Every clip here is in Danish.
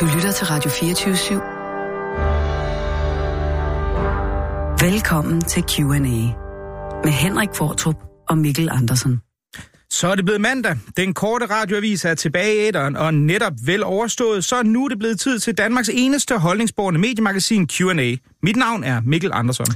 Du lytter til Radio 24 /7. Velkommen til Q&A med Henrik Fortrup og Mikkel Andersen. Så er det blevet mandag. Den korte radioavis er tilbage i æderen, og netop vel overstået, så nu er det blevet tid til Danmarks eneste holdningsborgende mediemagasin Q&A. Mit navn er Mikkel Andersen.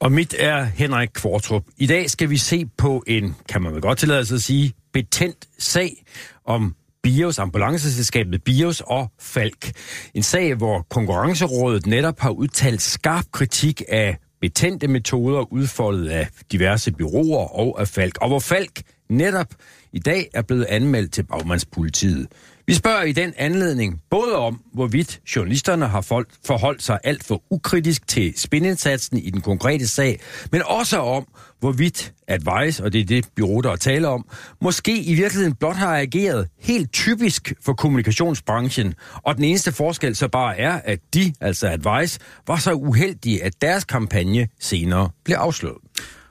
Og mit er Henrik Kvartrup. I dag skal vi se på en, kan man vel godt tillade sig at sige, betændt sag om BIOS, ambulanceselskabet BIOS og Falk. En sag, hvor Konkurrencerådet netop har udtalt skarp kritik af betændte metoder udfoldet af diverse byråer og af Falk, og hvor Falk netop i dag er blevet anmeldt til bagmandspolitiet. Vi spørger i den anledning både om, hvorvidt journalisterne har forholdt sig alt for ukritisk til spindindsatsen i den konkrete sag, men også om, hvorvidt Advice, og det er det bureau, der er tale om, måske i virkeligheden blot har ageret helt typisk for kommunikationsbranchen, og den eneste forskel så bare er, at de, altså Advice, var så uheldige, at deres kampagne senere blev afslået.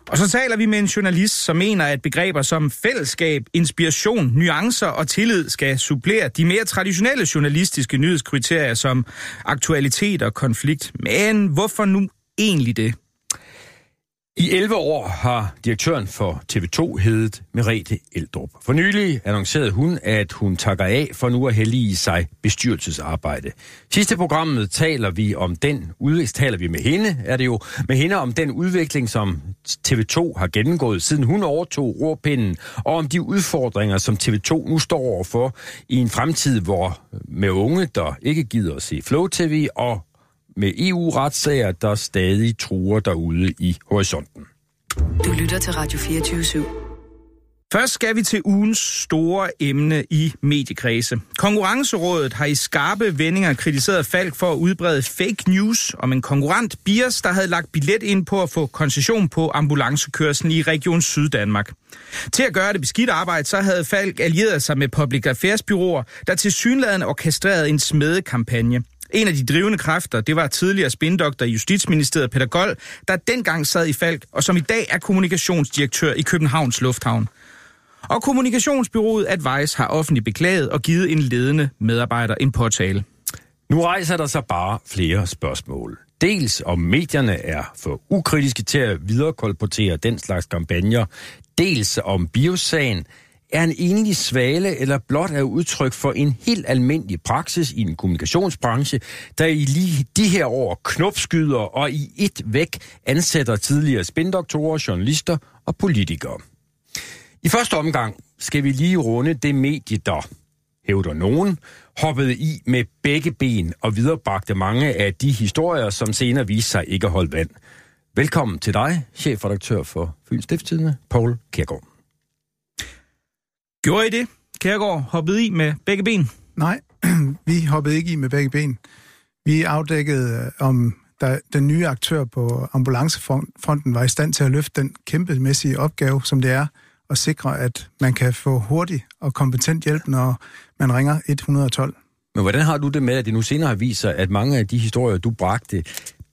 Og så taler vi med en journalist, som mener, at begreber som fællesskab, inspiration, nuancer og tillid skal supplere de mere traditionelle journalistiske nyhedskriterier som aktualitet og konflikt. Men hvorfor nu egentlig det? I 11 år har direktøren for TV2 heddet Merete Eldrup. For nylig annoncerede hun, at hun takker af for nu at hellige sig bestyrelsesarbejde. Sidste programmet taler vi om den udvikling, taler vi med hende, er det jo, med hende om den udvikling, som TV2 har gennemgået, siden hun overtog rorpinden, og om de udfordringer, som TV2 nu står overfor i en fremtid, hvor med unge, der ikke gider at se Flow TV, og med EU-retssager, der stadig truer derude i horisonten. Du lytter til Radio 24 /7. Først skal vi til ugens store emne i mediekredse. Konkurrencerådet har i skarpe vendinger kritiseret Falk for at udbrede fake news om en konkurrent, Biers, der havde lagt billet ind på at få koncession på ambulancekørslen i Region Syddanmark. Til at gøre det beskidt arbejde, så havde Falk allieret sig med public affairs byråer, der til synligheden orkestrerede en smedekampagne. En af de drivende kræfter, det var tidligere spindoktor i Justitsministeriet Peter Gold, der dengang sad i Falk, og som i dag er kommunikationsdirektør i Københavns Lufthavn. Og kommunikationsbyrået Advice har offentligt beklaget og givet en ledende medarbejder en påtale. Nu rejser der sig bare flere spørgsmål. Dels om medierne er for ukritiske til at viderekolportere den slags kampagner, dels om biosagen er en enlig svale eller blot er udtryk for en helt almindelig praksis i en kommunikationsbranche, der i lige de her år knopskyder og i et væk ansætter tidligere spindoktorer, journalister og politikere. I første omgang skal vi lige runde det medie, der, hævder nogen, hoppede i med begge ben og viderebragte mange af de historier, som senere viste sig ikke at holde vand. Velkommen til dig, chefredaktør for Fyns Stiftstidende, Paul Kjærgaard. Gjorde I det, Kærgaard? Hoppede I med begge ben? Nej, vi hoppede ikke i med begge ben. Vi afdækkede, øh, om der, den nye aktør på ambulancefronten var i stand til at løfte den kæmpemæssige opgave, som det er at sikre, at man kan få hurtig og kompetent hjælp, når man ringer 112. Men hvordan har du det med, at det nu senere har vist sig, at mange af de historier, du bragte,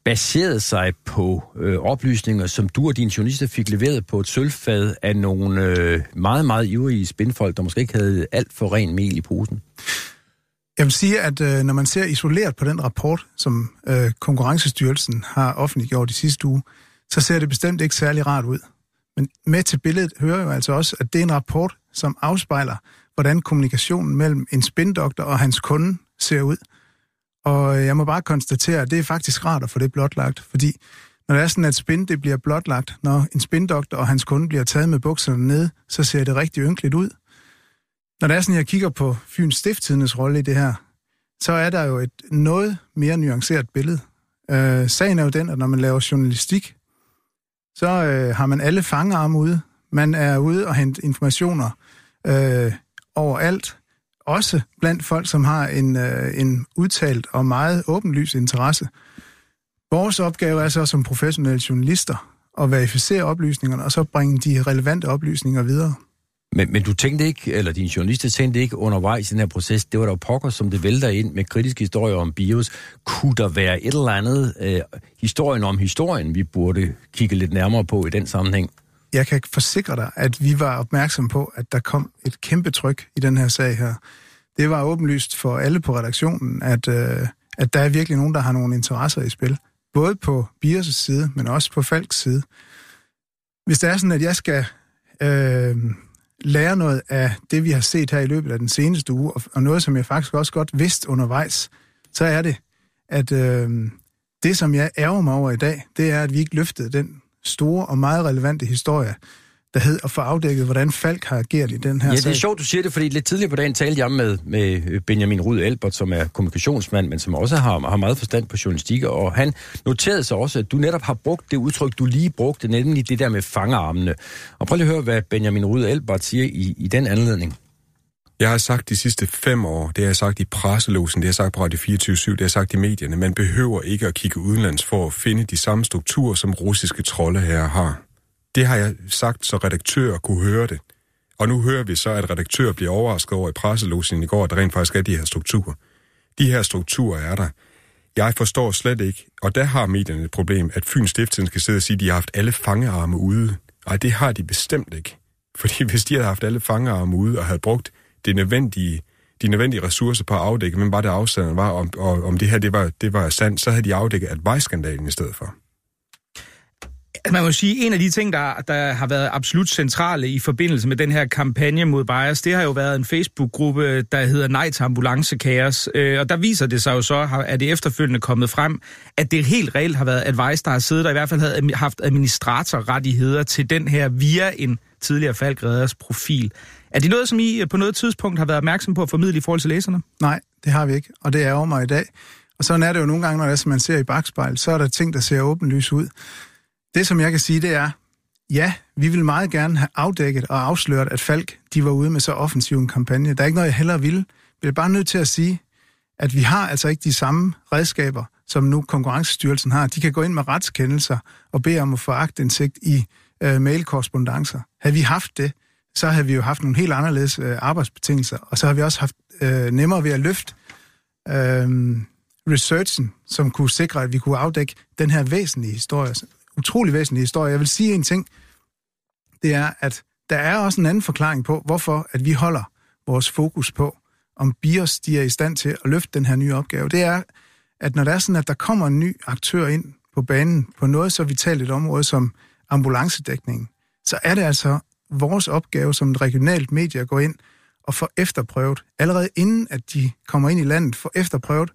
baserede sig på øh, oplysninger, som du og dine journalister fik leveret på et sølvfad af nogle øh, meget, meget ivrige spindfolk, der måske ikke havde alt for ren mel i posen? Jeg vil sige, at øh, når man ser isoleret på den rapport, som øh, Konkurrencestyrelsen har offentliggjort i sidste uge, så ser det bestemt ikke særlig rart ud. Men med til billedet hører jo altså også, at det er en rapport, som afspejler, hvordan kommunikationen mellem en spindoktor og hans kunde ser ud – og jeg må bare konstatere, at det er faktisk rart at få det blotlagt, fordi når det er sådan, at spin det bliver blotlagt, når en spindoktor og hans kunde bliver taget med bukserne ned, så ser det rigtig ynkeligt ud. Når det er sådan, at jeg kigger på Fyns Stifttidens rolle i det her, så er der jo et noget mere nuanceret billede. Øh, sagen er jo den, at når man laver journalistik, så øh, har man alle fangearme ude. Man er ude og hente informationer øh, overalt også blandt folk, som har en, øh, en udtalt og meget åbenlys interesse. Vores opgave er så som professionelle journalister at verificere oplysningerne, og så bringe de relevante oplysninger videre. Men, men du tænkte ikke, eller dine journalister tænkte ikke undervejs i den her proces, det var der pokker, som det vælter ind med kritiske historier om BIOS. Kunne der være et eller andet øh, historien om historien, vi burde kigge lidt nærmere på i den sammenhæng? Jeg kan forsikre dig, at vi var opmærksom på, at der kom et kæmpe tryk i den her sag her. det var åbenlyst for alle på redaktionen, at, øh, at der er virkelig nogen, der har nogle interesser i spil. Både på Biers' side, men også på Falks side. Hvis det er sådan, at jeg skal øh, lære noget af det, vi har set her i løbet af den seneste uge, og, og noget, som jeg faktisk også godt vidste undervejs, så er det, at øh, det, som jeg ærger mig over i dag, det er, at vi ikke løftede den store og meget relevante historie, der hed at få afdækket, hvordan Falk har ageret i den her Ja, sag. det er sjovt, du siger det, fordi lidt tidligere på dagen talte jeg med, med Benjamin Rud Albert, som er kommunikationsmand, men som også har, har meget forstand på journalistik, og han noterede sig også, at du netop har brugt det udtryk, du lige brugte, nemlig det der med fangerarmene. Og prøv lige at høre, hvad Benjamin Rud Albert siger i, i den anledning. Jeg har sagt de sidste fem år, det har jeg sagt i presselåsen, det har jeg sagt på Radio 24 det har jeg sagt i medierne, man behøver ikke at kigge udenlands for at finde de samme strukturer, som russiske trolde her har. Det har jeg sagt, så redaktører kunne høre det. Og nu hører vi så, at redaktører bliver overrasket over i presselåsen i går, at der rent faktisk er de her strukturer. De her strukturer er der. Jeg forstår slet ikke, og der har medierne et problem, at Fyns Stiftsen skal sidde og sige, at de har haft alle fangearme ude. Nej, det har de bestemt ikke. Fordi hvis de havde haft alle fangearme ude og havde brugt det nødvendige, de nødvendige ressourcer på at afdække, men bare det afsenderen var, om, og, om det her det var, det var sandt, så havde de afdækket advice-skandalen i stedet for. Man må sige, en af de ting, der, der har været absolut centrale i forbindelse med den her kampagne mod bias, det har jo været en Facebook-gruppe, der hedder Nej til ambulancekaos. Øh, og der viser det sig jo så, at det efterfølgende kommet frem, at det helt reelt har været Advice, der har siddet der i hvert fald havde haft administratorrettigheder til den her via en tidligere Falkreders profil. Er det noget, som I øh, på noget tidspunkt har været opmærksom på at formidle i forhold til læserne? Nej, det har vi ikke, og det er over mig i dag. Og sådan er det jo nogle gange, når det er, som man ser i bagspejl, så er der ting, der ser åbenlys ud. Det, som jeg kan sige, det er, ja, vi vil meget gerne have afdækket og afsløret, at Falk de var ude med så offensiv en kampagne. Der er ikke noget, jeg hellere ville. Vi er bare nødt til at sige, at vi har altså ikke de samme redskaber, som nu Konkurrencestyrelsen har. De kan gå ind med retskendelser og bede om at få agtindsigt i øh, mailkorrespondencer. Havde vi haft det, så havde vi jo haft nogle helt anderledes øh, arbejdsbetingelser, og så har vi også haft øh, nemmere ved at løfte øh, researchen, som kunne sikre, at vi kunne afdække den her væsentlige historie. Altså utrolig væsentlige historie. Jeg vil sige en ting, det er, at der er også en anden forklaring på, hvorfor at vi holder vores fokus på, om BIOS de er i stand til at løfte den her nye opgave. Det er, at når der er sådan, at der kommer en ny aktør ind på banen på noget så vitalt et område som ambulancedækningen, så er det altså vores opgave som et regionalt medie at gå ind og få efterprøvet, allerede inden at de kommer ind i landet, få efterprøvet,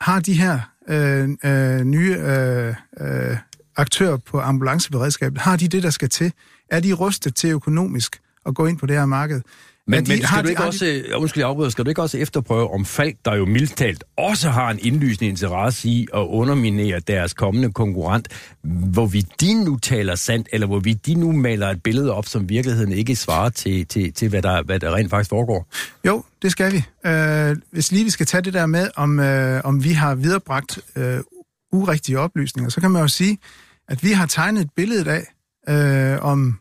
har de her øh, øh, nye øh, øh, aktører på ambulanceberedskabet, har de det, der skal til? Er de rustet til økonomisk at gå ind på det her marked? Men, de, men skal du ikke de, også, de... undskyld, afbryder, skal du ikke også efterprøve, om Falk, der jo mildt talt også har en indlysende interesse i at underminere deres kommende konkurrent, hvorvidt de nu taler sandt, eller hvorvidt de nu maler et billede op, som virkeligheden ikke svarer til, til, til hvad, der, hvad der rent faktisk foregår? Jo, det skal vi. Øh, hvis lige vi skal tage det der med, om, øh, om vi har viderebragt øh, urigtige oplysninger, så kan man jo sige, at vi har tegnet et billede af, øh, om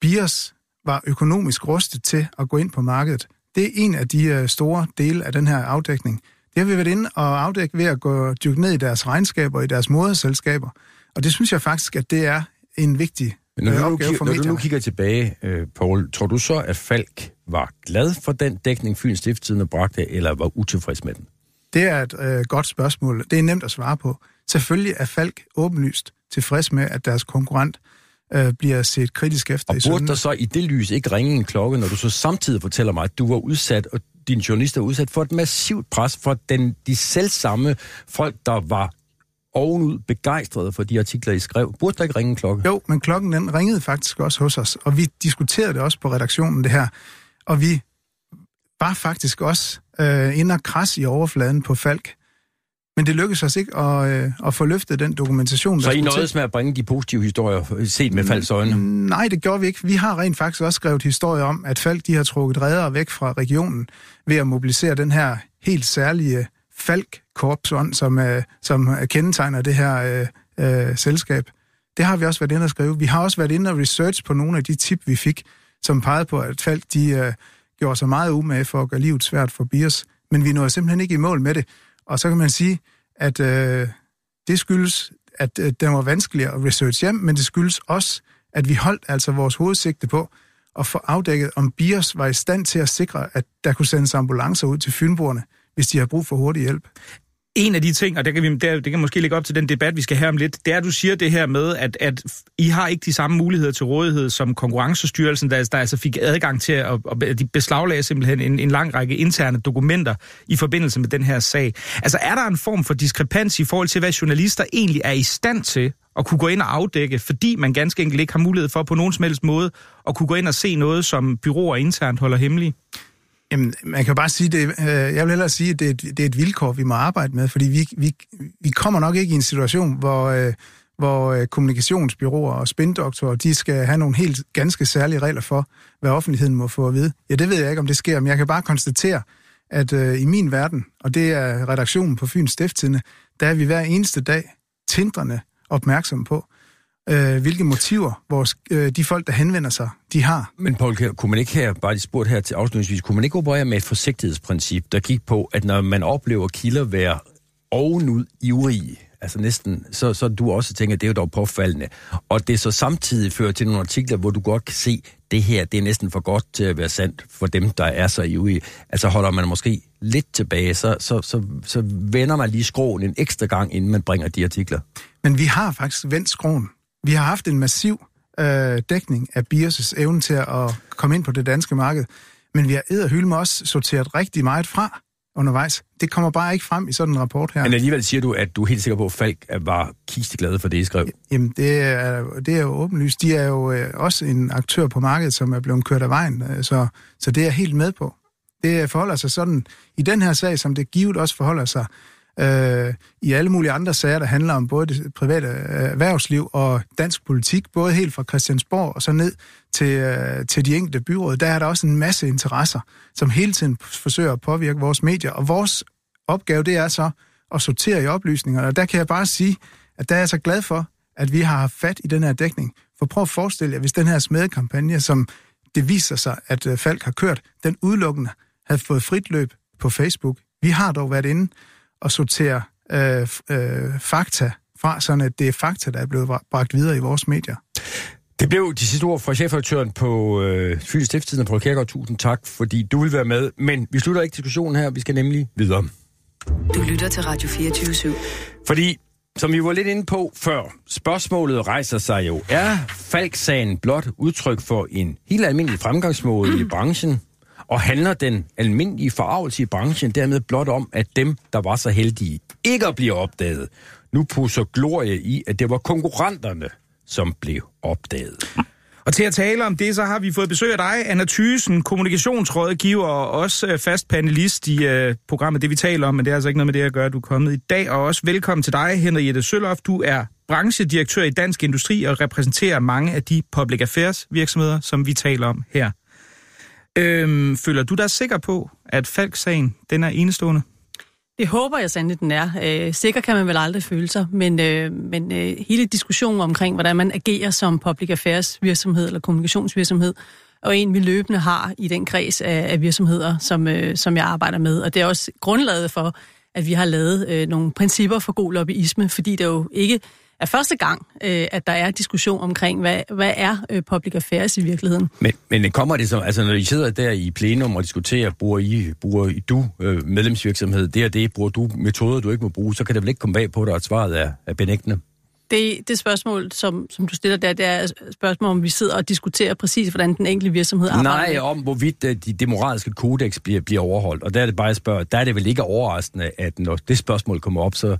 BIOS var økonomisk rustet til at gå ind på markedet. Det er en af de øh, store dele af den her afdækning. Det har vi været inde og afdække ved at gå dykke ned i deres regnskaber, i deres moderselskaber. Og det synes jeg faktisk, at det er en vigtig Men når, øh, du opgave kig- for når du nu kigger tilbage, øh, Paul, tror du så, at Falk var glad for den dækning, Fyns Stiftstidende bragte, eller var utilfreds med den? Det er et øh, godt spørgsmål. Det er nemt at svare på. Selvfølgelig er Falk åbenlyst tilfreds med, at deres konkurrent øh, bliver set kritisk efter Og i sømmene. der så i det lys ikke ringe en klokke, når du så samtidig fortæller mig, at du var udsat, og din journalister var udsat for et massivt pres fra den, de selvsamme folk, der var ovenud begejstrede for de artikler, I skrev. Burde der ikke ringe en klokke? Jo, men klokken den ringede faktisk også hos os, og vi diskuterede det også på redaktionen, det her. Og vi var faktisk også øh, inde og kras i overfladen på Falk. Men det lykkedes os ikke at, øh, at få løftet den dokumentation, Så der I nåede med at bringe de positive historier set med Falks øjne? Nej, det gjorde vi ikke. Vi har rent faktisk også skrevet historier om, at Falk de har trukket redere væk fra regionen ved at mobilisere den her helt særlige Falk-korpsånd, som, øh, som kendetegner det her øh, øh, selskab. Det har vi også været inde og skrive. Vi har også været inde og research på nogle af de tip, vi fik, som pegede på, at Falk de, øh, gjorde sig meget umage for at gøre livet svært for Biers. Men vi nåede simpelthen ikke i mål med det. Og så kan man sige, at øh, det skyldes, at øh, den var vanskelig at research hjem, men det skyldes også, at vi holdt altså vores hovedsigte på at få afdækket, om BIOS var i stand til at sikre, at der kunne sendes ambulancer ud til fynboerne, hvis de har brug for hurtig hjælp. En af de ting, og det kan, vi, det, det kan måske ligge op til den debat, vi skal have om lidt, det er, at du siger det her med, at, at I har ikke de samme muligheder til rådighed som Konkurrencestyrelsen, der, der altså fik adgang til at, at de beslaglagde simpelthen en, en lang række interne dokumenter i forbindelse med den her sag. Altså er der en form for diskrepans i forhold til, hvad journalister egentlig er i stand til at kunne gå ind og afdække, fordi man ganske enkelt ikke har mulighed for på nogen som helst måde at kunne gå ind og se noget, som byråer internt holder hemmelige? Jamen, man kan bare sige, det, øh, jeg vil hellere sige, at det er, et, det er et vilkår, vi må arbejde med, fordi vi, vi, vi kommer nok ikke i en situation, hvor, øh, hvor øh, kommunikationsbyråer og spindoktorer, de skal have nogle helt ganske særlige regler for, hvad offentligheden må få at vide. Ja, det ved jeg ikke, om det sker, men jeg kan bare konstatere, at øh, i min verden, og det er redaktionen på Fyns Stifttidende, der er vi hver eneste dag tindrende opmærksom på, øh, hvilke motiver vores, øh, de folk, der henvender sig, de har. Men Paul, kunne man ikke her, bare lige spurgt her til afslutningsvis, kunne man ikke operere med et forsigtighedsprincip, der gik på, at når man oplever kilder være ovenud ivrige, altså næsten, så, så du også tænker, at det er jo dog påfaldende. Og det så samtidig fører til nogle artikler, hvor du godt kan se, at det her, det er næsten for godt til at være sandt for dem, der er så ivrige. Altså holder man måske lidt tilbage, så, så, så, så vender man lige skroen en ekstra gang, inden man bringer de artikler. Men vi har faktisk vendt skroen. Vi har haft en massiv øh, dækning af Bios' evne til at komme ind på det danske marked, men vi har edderhylde med også sorteret rigtig meget fra undervejs. Det kommer bare ikke frem i sådan en rapport her. Men alligevel siger du, at du er helt sikker på, at Falk var kisteglade for det, I skrev. Jamen, det er, det er jo åbenlyst. De er jo øh, også en aktør på markedet, som er blevet kørt af vejen, øh, så, så det er jeg helt med på. Det forholder sig sådan i den her sag, som det givet også forholder sig øh, i alle mulige andre sager, der handler om både det private øh, erhvervsliv og dansk politik, både helt fra Christiansborg og så ned til, øh, til de enkelte byråd, der er der også en masse interesser, som hele tiden forsøger at påvirke vores medier. Og vores opgave, det er så at sortere i oplysningerne. Og der kan jeg bare sige, at der er jeg så glad for, at vi har haft fat i den her dækning. For prøv at forestille jer, hvis den her smedekampagne, som det viser sig, at øh, Falk har kørt, den udelukkende havde fået frit løb på Facebook. Vi har dog været inde at sortere øh, øh, fakta fra, sådan at det er fakta, der er blevet bragt videre i vores medier. Det blev de sidste ord fra chefredaktøren på øh, Fyns Stiftstiden, Paul Kærgaard. Tusind tak, fordi du vil være med. Men vi slutter ikke diskussionen her, vi skal nemlig videre. Du lytter til Radio 24 /7. Fordi, som vi var lidt inde på før, spørgsmålet rejser sig jo. Er Falk-sagen blot udtryk for en helt almindelig fremgangsmåde i branchen? Og handler den almindelige forarvelse i branchen dermed blot om, at dem, der var så heldige, ikke at blive opdaget, nu pusser glorie i, at det var konkurrenterne, som blev opdaget. Og til at tale om det, så har vi fået besøg af dig, Anna Thysen, kommunikationsrådgiver og også øh, fast panelist i uh, programmet Det, vi taler om, men det er altså ikke noget med det at gøre, du er kommet i dag. Og også velkommen til dig, Henriette Sølhoff. Du er branchedirektør i Dansk Industri og repræsenterer mange af de public affairs virksomheder, som vi taler om her. Øhm, føler du dig sikker på, at Falk-sagen den er enestående? Det håber jeg sandelig, den er. Øh, sikker kan man vel aldrig føle sig, men, øh, men øh, hele diskussionen omkring, hvordan man agerer som public affairs virksomhed eller kommunikationsvirksomhed, og en vi løbende har i den kreds af, af virksomheder, som, øh, som jeg arbejder med. Og det er også grundlaget for, at vi har lavet øh, nogle principper for god lobbyisme, fordi det jo ikke er første gang, øh, at der er diskussion omkring, hvad, hvad er øh, public affairs i virkeligheden. Men, men kommer det så, altså når I sidder der i plenum og diskuterer, bruger I, bruger I du øh, medlemsvirksomhed, det og det, bruger du metoder, du ikke må bruge, så kan det vel ikke komme bag på dig, at svaret er, er benægtende? Det, det spørgsmål, som, som du stiller der, det er spørgsmål, om vi sidder og diskuterer præcis, hvordan den enkelte virksomhed arbejder. Nej, om hvorvidt øh, de, det moralske kodex bliver, bliver overholdt. Og der er det bare, jeg spørger, der er det vel ikke overraskende, at når det spørgsmål kommer op, så,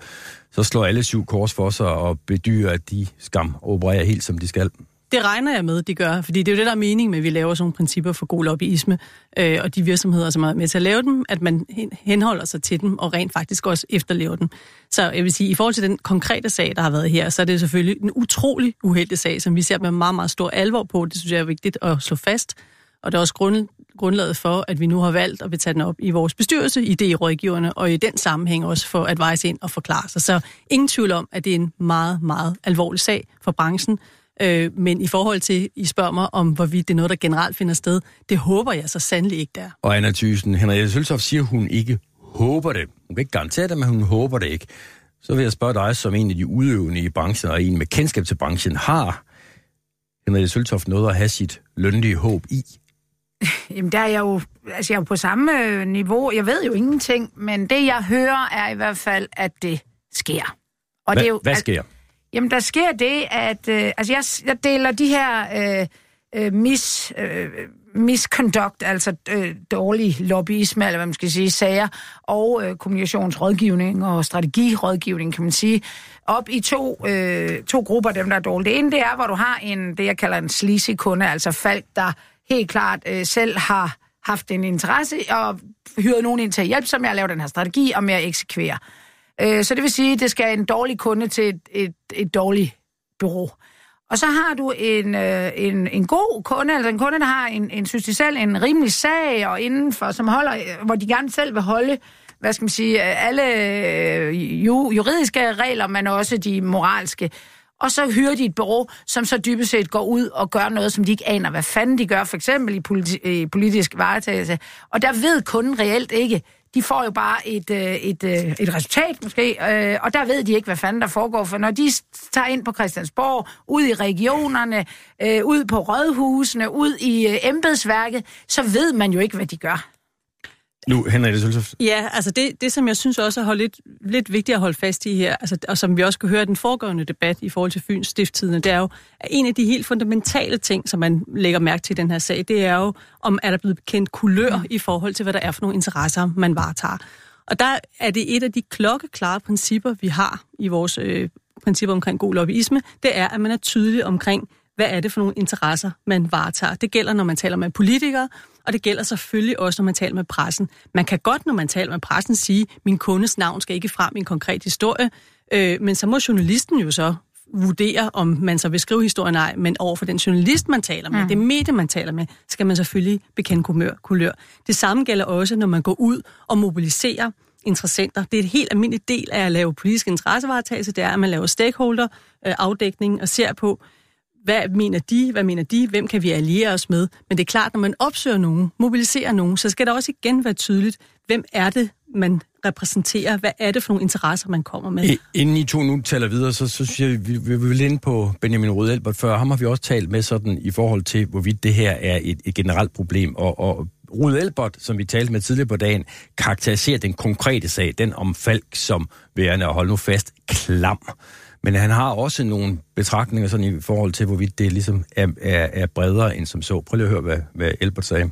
så slår alle syv kors for sig og bedyrer, at de skam opererer helt, som de skal. Det regner jeg med, de gør, fordi det er jo det, der er mening med, at vi laver sådan nogle principper for god lobbyisme, øh, og de virksomheder, som er med til at lave dem, at man henholder sig til dem, og rent faktisk også efterlever dem. Så jeg vil sige, i forhold til den konkrete sag, der har været her, så er det selvfølgelig en utrolig uheldig sag, som vi ser med meget, meget stor alvor på. Det synes jeg er vigtigt at slå fast. Og det er også grund, grundlaget for, at vi nu har valgt at vi tage den op i vores bestyrelse, i det rådgiverne, og i den sammenhæng også for at vejse ind og forklare sig. Så ingen tvivl om, at det er en meget, meget alvorlig sag for branchen, Øh, men i forhold til, I spørger mig om, hvorvidt det er noget, der generelt finder sted, det håber jeg så sandelig ikke der. Og Anna Thysen, Henriette Søltoft siger, hun ikke håber det. Hun kan ikke garantere det, men hun håber det ikke. Så vil jeg spørge dig, som en af de udøvende i branchen, og en med kendskab til branchen, har Henriette Søltoft noget at have sit lønlige håb i? Jamen, der er jeg jo, altså jeg er jo på samme øh, niveau. Jeg ved jo ingenting, men det jeg hører er i hvert fald, at det sker. Og Hva, det er jo, hvad sker? Jamen, der sker det, at øh, altså jeg, jeg deler de her øh, øh, mis, øh, misconduct, altså øh, dårlig lobbyisme, eller hvad man skal sige, sager, og øh, kommunikationsrådgivning og strategirådgivning, kan man sige, op i to, øh, to grupper, dem der er dårlige. Det ene, det er, hvor du har en, det jeg kalder en sleazy kunde, altså folk, der helt klart øh, selv har haft en interesse og hyret nogen ind til at hjælpe sig med at lave den her strategi og med at eksekvere. Øh, Øh, så det vil sige, at det skal en dårlig kunde til et, et, et dårligt bureau. Og så har du en, øh, en, en god kunde, altså en kunde, der har en, en synes de selv, en rimelig sag, og indenfor, som holder, øh, hvor de gerne selv vil holde, hvad skal man sige, øh, alle juridiske regler, men også de moralske. Og så hyrer de et bureau, som så dybest set går ud og gør noget, som de ikke aner, hvad fanden de gør, for eksempel i, politi- i politisk varetagelse. Og der ved kunden reelt ikke, de får jo bare et, øh, et, et, et resultat måske, øh, og der ved de ikke, hvad fanden der foregår, for når de tager ind på Christiansborg, ud i regionerne, ud på rådhusene, ud i embedsværket, så ved man jo ikke, hvad de gør. Nu, Henrik Søltoft. Ja, altså det, det, som jeg synes også er lidt, lidt vigtigt at holde fast i her, altså, og som vi også kunne høre i den foregående debat i forhold til Fyns stifttidene, det er jo, at en af de helt fundamentale ting, som man lægger mærke til i den her sag, det er jo, om er der blevet bekendt kulør i forhold til, hvad der er for nogle interesser, man varetager. Og der er det et af de klokkeklare principper, vi har i vores øh, principper omkring god lobbyisme, det er, at man er tydelig omkring, hvad er det for nogle interesser, man varetager. Det gælder, når man taler med politikere, og det gælder selvfølgelig også, når man taler med pressen. Man kan godt, når man taler med pressen, sige, min kundes navn skal ikke frem i en konkret historie, øh, men så må journalisten jo så vurdere, om man så vil skrive historien nej, men over for den journalist, man taler med, mm. det medie, man taler med, skal man selvfølgelig bekende kulør. kulør. Det samme gælder også, når man går ud og mobiliserer interessenter. Det er et helt almindeligt del af at lave politisk interessevaretagelse, det er, at man laver stakeholder-afdækning og ser på, hvad mener de, hvad mener de, hvem kan vi alliere os med. Men det er klart, når man opsøger nogen, mobiliserer nogen, så skal der også igen være tydeligt, hvem er det, man repræsenterer, hvad er det for nogle interesser, man kommer med. Inden I to nu taler videre, så, så synes jeg, vi, vi vil ind på Benjamin Rode Albert før. Ham har vi også talt med sådan i forhold til, hvorvidt det her er et, et generelt problem. Og, og Rode Elbert, som vi talte med tidligere på dagen, karakteriserer den konkrete sag, den om Falk som værende, og hold nu fast, klam. Men han har også nogle betragtninger sådan i forhold til, hvorvidt det ligesom er, er, er bredere end som så. Prøv lige at høre, hvad, hvad Albert sagde.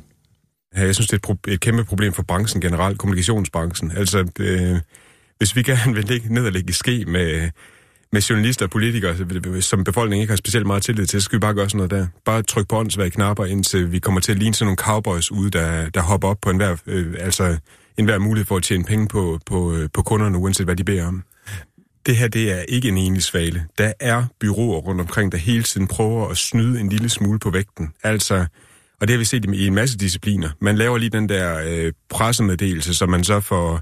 Ja, jeg synes, det er et, pro- et kæmpe problem for branchen generelt, kommunikationsbranchen. Altså, øh, hvis vi gerne vil ligge ned og ligge i ske med, med journalister og politikere, som befolkningen ikke har specielt meget tillid til, så skal vi bare gøre sådan noget der. Bare tryk på åndssvage knapper, indtil vi kommer til at ligne sådan nogle cowboys ude, der, der hopper op på enhver, øh, altså enhver mulighed for at tjene penge på, på, øh, på kunderne, uanset hvad de beder om det her det er ikke en enlig svale. Der er byråer rundt omkring, der hele tiden prøver at snyde en lille smule på vægten. Altså, og det har vi set i en masse discipliner. Man laver lige den der øh, pressemeddelelse, som man så får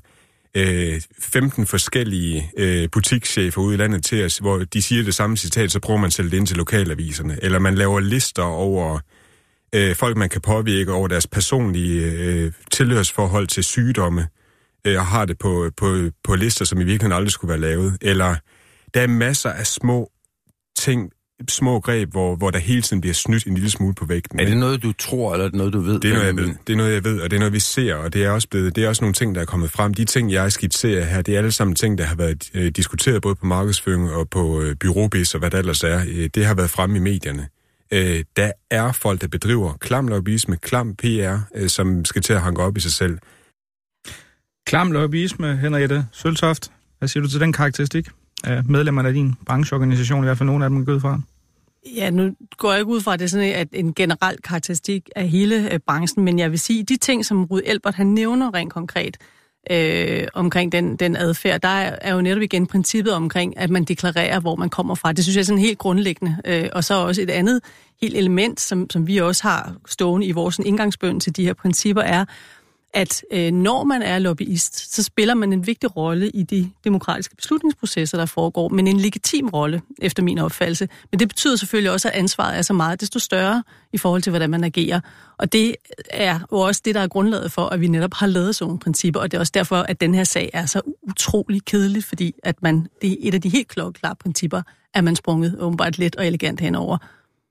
øh, 15 forskellige øh, butikschefer ude i landet til os, hvor de siger det samme citat, så prøver man at sælge det ind til lokalaviserne. Eller man laver lister over øh, folk, man kan påvirke over deres personlige øh, tilhørsforhold til sygdomme øh, og har det på, på, på lister, som i virkeligheden aldrig skulle være lavet. Eller der er masser af små ting, små greb, hvor, hvor der hele tiden bliver snydt en lille smule på vægten. Er det noget, du tror, eller er det noget, du ved? Det er noget, jeg ved. Det er noget, jeg ved, og det er noget, vi ser, og det er også, blevet, det er også nogle ting, der er kommet frem. De ting, jeg skitserer her, det er alle sammen ting, der har været øh, diskuteret både på markedsføring og på øh, byråbis og hvad der ellers er. Øh, det har været fremme i medierne. Øh, der er folk, der bedriver klam lobbyisme, klam PR, øh, som skal til at hanke op i sig selv. Klam lobbyisme, Henriette Søltoft. Hvad siger du til den karakteristik af medlemmerne af din brancheorganisation, i hvert fald nogen af dem er gået fra? Ja, nu går jeg ikke ud fra, at det er sådan at en generel karakteristik af hele øh, branchen, men jeg vil sige, de ting, som Rud Elbert han nævner rent konkret øh, omkring den, den adfærd, der er, er jo netop igen princippet omkring, at man deklarerer, hvor man kommer fra. Det synes jeg er sådan helt grundlæggende. Øh, og så også et andet helt element, som, som vi også har stående i vores indgangsbøn til de her principper, er, at øh, når man er lobbyist, så spiller man en vigtig rolle i de demokratiske beslutningsprocesser, der foregår, men en legitim rolle, efter min opfattelse. Men det betyder selvfølgelig også, at ansvaret er så meget desto større i forhold til, hvordan man agerer. Og det er jo også det, der er grundlaget for, at vi netop har lavet sådan nogle principper, og det er også derfor, at den her sag er så utrolig kedelig, fordi at man, det er et af de helt klokklare principper, at man sprunget åbenbart let og elegant henover.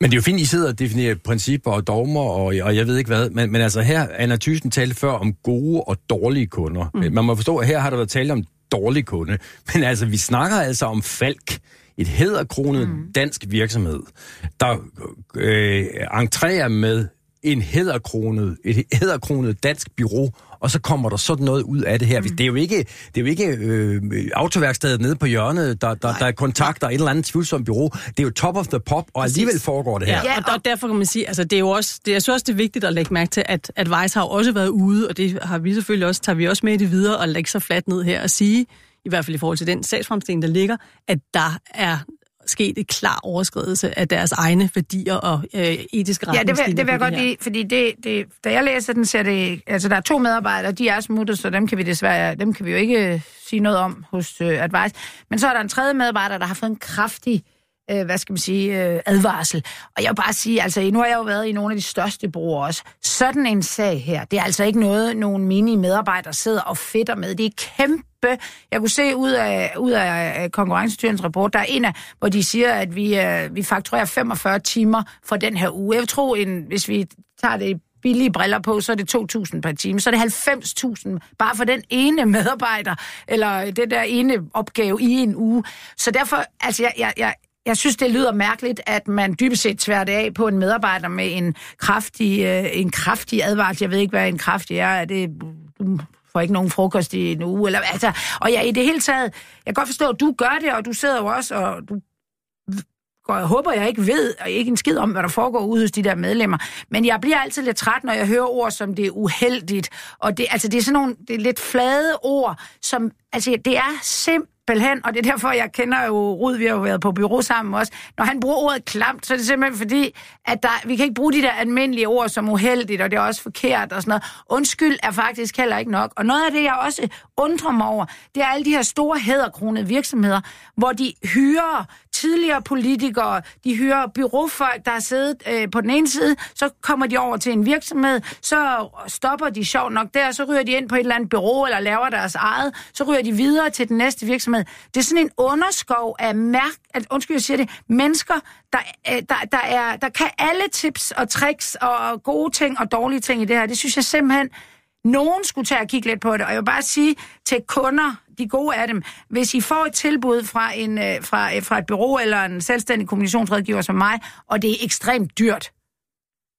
Men det er jo fint, I sidder og definerer principper og dogmer, og, og jeg ved ikke hvad, men, men altså her, Anna Thyssen talte før om gode og dårlige kunder. Mm. Man må forstå, at her har der været tale om dårlige kunde, men altså vi snakker altså om Falk, et hæderkronet mm. dansk virksomhed, der øh, entrerer med en hæderkronet, et hæderkronet dansk bureau, og så kommer der sådan noget ud af det her. Mm. Det er jo ikke, det er jo ikke øh, autoværkstedet nede på hjørnet, der, der, der kontakter et eller andet tvivlsomt bureau. Det er jo top of the pop, og alligevel foregår det her. Ja, og, og derfor kan man sige, altså det er jo også, det, jeg synes også, det er vigtigt at lægge mærke til, at, at Weiss har også været ude, og det har vi selvfølgelig også, tager vi også med i det videre, og lægge sig fladt ned her og sige, i hvert fald i forhold til den sagsfremstilling, der ligger, at der er sket et klar overskridelse af deres egne værdier og øh, etiske retningslinjer. Ja, det vil, det vil jeg godt lide, fordi det, det, da jeg læser den, ser det, altså der er to medarbejdere, de er smuttet, så dem kan vi desværre, dem kan vi jo ikke øh, sige noget om hos øh, Advice. Men så er der en tredje medarbejder, der har fået en kraftig øh, øh, hvad skal man sige, øh, advarsel. Og jeg vil bare sige, altså nu har jeg jo været i nogle af de største brugere også. Sådan en sag her, det er altså ikke noget, nogen mini-medarbejdere sidder og fedter med. Det er kæmpe jeg kunne se ud af, ud af øh, konkurrencestyrelsens rapport, der er en af, hvor de siger, at vi, øh, vi fakturerer 45 timer for den her uge. Jeg tror, en, hvis vi tager det billige briller på, så er det 2.000 per time. Så er det 90.000 bare for den ene medarbejder, eller det der ene opgave i en uge. Så derfor, altså jeg, jeg, jeg, jeg synes, det lyder mærkeligt, at man dybest set tværte af på en medarbejder med en kraftig, øh, en kraftig advarsel. Jeg ved ikke, hvad en kraftig er. Er det, du får ikke nogen frokost i en uge? Eller, altså, og ja, i det hele taget, jeg kan godt forstå, at du gør det, og du sidder jo også, og du og jeg håber, jeg ikke ved, og ikke en skid om, hvad der foregår ude hos de der medlemmer. Men jeg bliver altid lidt træt, når jeg hører ord som det er uheldigt. Og det, altså, det er sådan nogle det er lidt flade ord, som, altså, det er simpelthen simpelthen, og det er derfor, jeg kender jo Rud, vi har jo været på bureau sammen også, når han bruger ordet klamt, så er det simpelthen fordi, at der, vi kan ikke bruge de der almindelige ord som uheldigt, og det er også forkert og sådan noget. Undskyld er faktisk heller ikke nok. Og noget af det, jeg også undrer mig over, det er alle de her store hæderkronede virksomheder, hvor de hyrer tidligere politikere, de hyrer byråfolk, der har siddet øh, på den ene side, så kommer de over til en virksomhed, så stopper de sjovt nok der, så ryger de ind på et eller andet bureau, eller laver deres eget, så ryger de videre til den næste virksomhed. Det er sådan en underskov af mærk, at, undskyld, jeg siger det, mennesker, der, øh, der, der, er, der kan alle tips og tricks og gode ting og dårlige ting i det her. Det synes jeg simpelthen, nogen skulle tage og kigge lidt på det. Og jeg vil bare sige til kunder, rigtig gode af dem, hvis I får et tilbud fra, en, øh, fra, øh, fra et bureau eller en selvstændig kommunikationsrådgiver som mig, og det er ekstremt dyrt,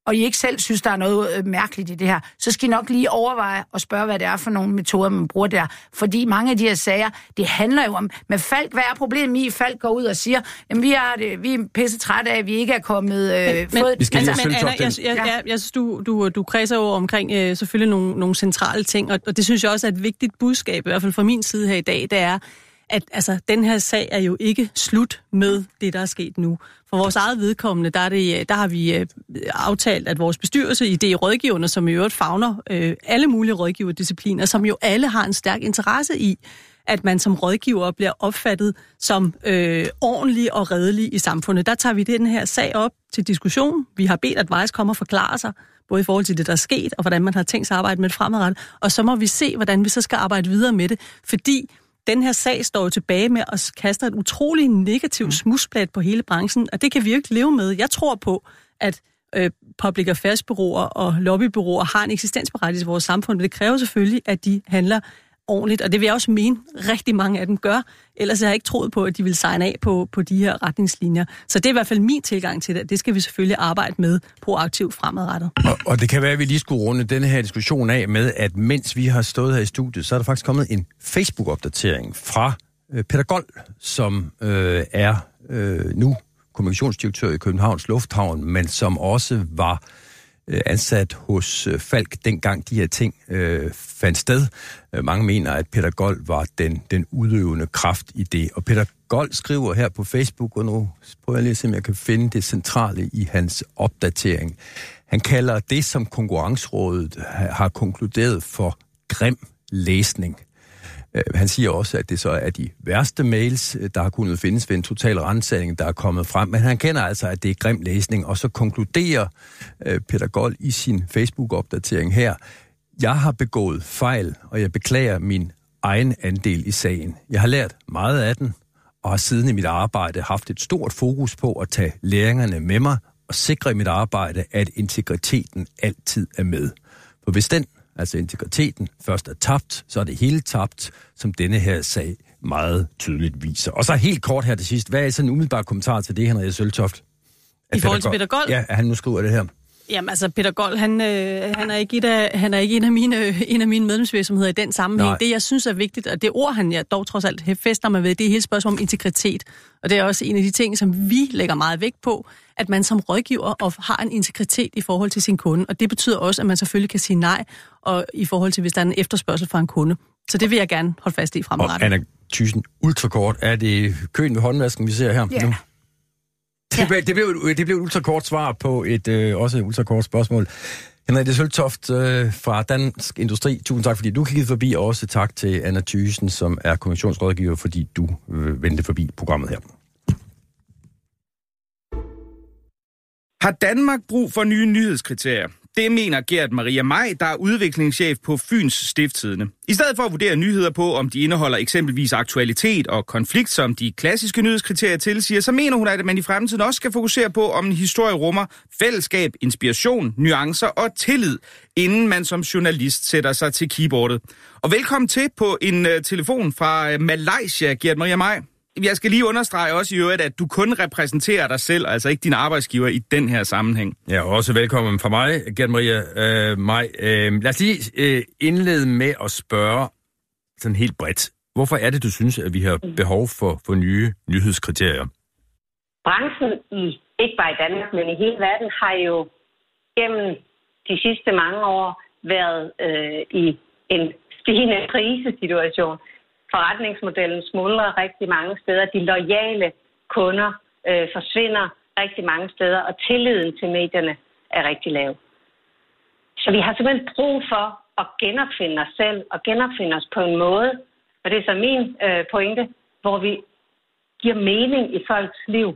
og I ikke selv synes, der er noget øh, mærkeligt i det her, så skal I nok lige overveje og spørge, hvad det er for nogle metoder, man bruger der. Fordi mange af de her sager, det handler jo om, med Falk, hvad er problemet i, Falk går ud og siger, jamen vi er, det, vi er pisse trætte af, at vi ikke er kommet... Øh, men, fået, vi skal altså, men Anna, jeg, jeg, jeg, jeg, jeg synes, du, du, du kredser jo omkring øh, selvfølgelig nogle, nogle centrale ting, og, og det synes jeg også er et vigtigt budskab, i hvert fald fra min side her i dag, det er, at altså, den her sag er jo ikke slut med det, der er sket nu. For vores eget vedkommende, der, er det, øh, der har vi øh, aftalt, at vores bestyrelse i det rådgiverne, som i øvrigt fagner øh, alle mulige rådgiverdiscipliner, som jo alle har en stærk interesse i, at man som rådgiver bliver opfattet som øh, ordentlig og redelig i samfundet. Der tager vi den her sag op til diskussion. Vi har bedt, at Vejs kommer og forklare sig, både i forhold til det, der er sket, og hvordan man har tænkt sig at arbejde med det fremadrettet. Og så må vi se, hvordan vi så skal arbejde videre med det. Fordi den her sag står jo tilbage med at kaste et utroligt negativt mm. smusplat på hele branchen, og det kan vi ikke leve med. Jeg tror på, at øh, public affairs og lobbybyråer har en eksistensberettigelse i vores samfund, men det kræver selvfølgelig, at de handler ordentligt, og det vil jeg også mene, rigtig mange af dem gør. Ellers har jeg ikke troet på, at de vil signe af på, på de her retningslinjer. Så det er i hvert fald min tilgang til det. Det skal vi selvfølgelig arbejde med proaktivt fremadrettet. Og, og det kan være, at vi lige skulle runde denne her diskussion af med, at mens vi har stået her i studiet, så er der faktisk kommet en Facebook-opdatering fra øh, Peter Gold, som øh, er øh, nu kommunikationsdirektør i Københavns Lufthavn, men som også var øh, Øh, ansat hos øh, Falk, dengang de her ting øh, fandt sted. Øh, mange mener, at Peter Gold var den, den udøvende kraft i det. Og Peter Gold skriver her på Facebook, og nu prøver jeg lige at se, om jeg kan finde det centrale i hans opdatering. Han kalder det, som Konkurrencerådet har konkluderet for grim læsning. Øh, han siger også, at det så er de værste mails, øh, der har kunnet findes ved en total rensagning, der er kommet frem. Men han kender altså, at det er grim læsning, og så konkluderer øh, Peter Gold i sin Facebook-opdatering her, jeg har begået fejl, og jeg beklager min egen andel i sagen. Jeg har lært meget af den, og har siden i mit arbejde haft et stort fokus på at tage læringerne med mig og sikre i mit arbejde, at integriteten altid er med. For hvis den, altså integriteten, først er tabt, så er det hele tabt, som denne her sag meget tydeligt viser. Og så helt kort her til sidst. Hvad er sådan en umiddelbar kommentar til det, Henrik Søltoft? I forhold til Peter Gold? Ja, at han nu skriver det her. Jamen altså, Peter Gold, han, øh, han, er ikke et af, han er ikke en af mine, øh, en af mine medlemsvirksomheder i den sammenhæng. Nej. Det, jeg synes er vigtigt, og det ord, han ja, dog trods alt fester mig ved, det er hele spørgsmålet om integritet. Og det er også en af de ting, som vi lægger meget vægt på, at man som rådgiver og har en integritet i forhold til sin kunde. Og det betyder også, at man selvfølgelig kan sige nej, og i forhold til, hvis der er en efterspørgsel fra en kunde. Så det vil jeg gerne holde fast i fremadrettet. Og Anna Thyssen, ultrakort, er det køen ved håndvasken, vi ser her Ja. nu? Det, blev, det, blev, et- det blev et ultrakort svar på et øh, også et ultrakort spørgsmål. Henrik Søltoft øh, fra Dansk Industri, tusind tak, fordi du kiggede forbi, og også tak til Anna Thyssen, som er kommissionsrådgiver, fordi du øh, vendte forbi programmet her. Har Danmark brug for nye nyhedskriterier? Det mener Gert Maria Maj, der er udviklingschef på Fyns Stifttidene. I stedet for at vurdere nyheder på, om de indeholder eksempelvis aktualitet og konflikt, som de klassiske nyhedskriterier tilsiger, så mener hun, at man i fremtiden også skal fokusere på, om en historie rummer fællesskab, inspiration, nuancer og tillid, inden man som journalist sætter sig til keyboardet. Og velkommen til på en uh, telefon fra uh, Malaysia, Gert Maria Maj. Jeg skal lige understrege også i øvrigt, at du kun repræsenterer dig selv, altså ikke din arbejdsgiver i den her sammenhæng. Ja, og også velkommen fra mig, Gert Maria øh, Maj. Øh, lad os lige øh, indlede med at spørge sådan helt bredt. Hvorfor er det, du synes, at vi har behov for, for nye nyhedskriterier? branchen i, ikke bare i Danmark, men i hele verden, har jo gennem de sidste mange år været øh, i en stigende krisesituation. Forretningsmodellen smuldrer rigtig mange steder. De lojale kunder øh, forsvinder rigtig mange steder, og tilliden til medierne er rigtig lav. Så vi har simpelthen brug for at genopfinde os selv og genopfinde os på en måde, og det er så min øh, pointe, hvor vi giver mening i folks liv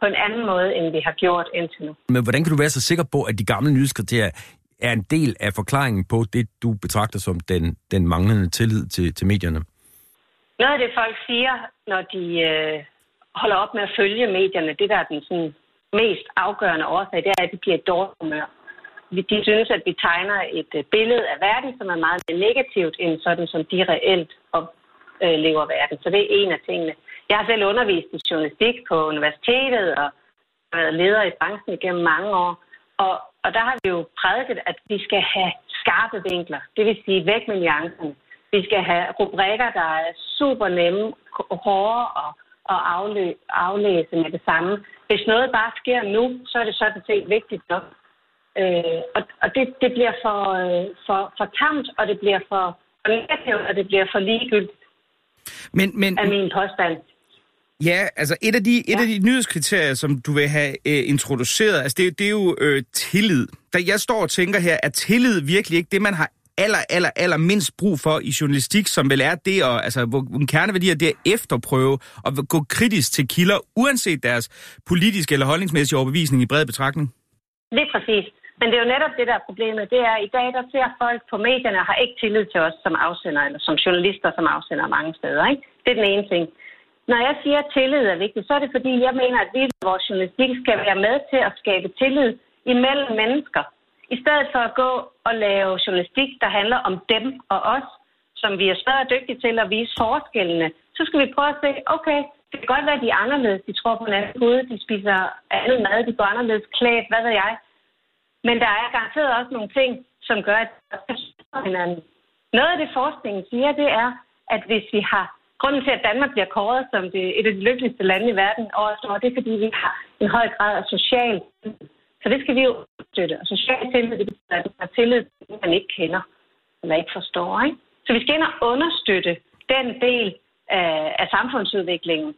på en anden måde, end vi har gjort indtil nu. Men hvordan kan du være så sikker på, at de gamle nyhedskriterier er en del af forklaringen på det, du betragter som den, den manglende tillid til, til medierne? Noget af det, folk siger, når de øh, holder op med at følge medierne, det der er den sådan, mest afgørende årsag, det er, at de bliver et dårligt humør. De synes, at vi tegner et øh, billede af verden, som er meget mere negativt, end sådan, som de reelt oplever øh, verden. Så det er en af tingene. Jeg har selv undervist i journalistik på universitetet og været leder i branchen igennem mange år. Og, og der har vi jo prædiket, at vi skal have skarpe vinkler. Det vil sige væk med nuancerne. Vi skal have rubrikker, der er super nemme, hårde og, og aflø, aflæse med det samme. Hvis noget bare sker nu, så er det sådan set vigtigt nok. Øh, og og det, det bliver for, øh, for, for tamt, og det bliver for, for negativt, og det bliver for ligegyldigt Men, men, af min påstand. Ja, altså et af de, et Ja. af de nyhedskriterier, som du vil have øh, introduceret, altså det, det er jo øh, tillid. Da jeg står og tænker her, er tillid virkelig ikke det, man har aller, aller, aller mindst brug for i journalistik, som vel er det, at, altså, hvor en kerneværdi er det at efterprøve og gå kritisk til kilder, uanset deres politiske eller holdningsmæssige overbevisning i bred betragtning? Lige præcis. Men det er jo netop det, der er problemet. Det er, at i dag, der ser folk på medierne og har ikke tillid til os som afsender, eller som journalister, som afsender mange steder. Ikke? Det er den ene ting. Når jeg siger, at tillid er vigtigt, så er det fordi, jeg mener, at vi vores journalistik skal være med til at skabe tillid imellem mennesker. I stedet for at gå og lave journalistik, der handler om dem og os, som vi er større dygtige til at vise forskellene, så skal vi prøve at se, okay, det kan godt være, at de er anderledes. De tror på en anden måde, de spiser andet mad, de går anderledes klædt, hvad ved jeg. Men der er garanteret også nogle ting, som gør, at de forstår hinanden. Noget af det, forskningen siger, det er, at hvis vi har... Grunden til, at Danmark bliver kåret som det, et af de lykkeligste lande i verden år det er, fordi vi har en høj grad af social. Så det skal vi jo støtte. Og social tillid, det betyder, at man har tillid til man ikke kender eller ikke forstår. Ikke? Så vi skal ind og understøtte den del af, af samfundsudviklingen,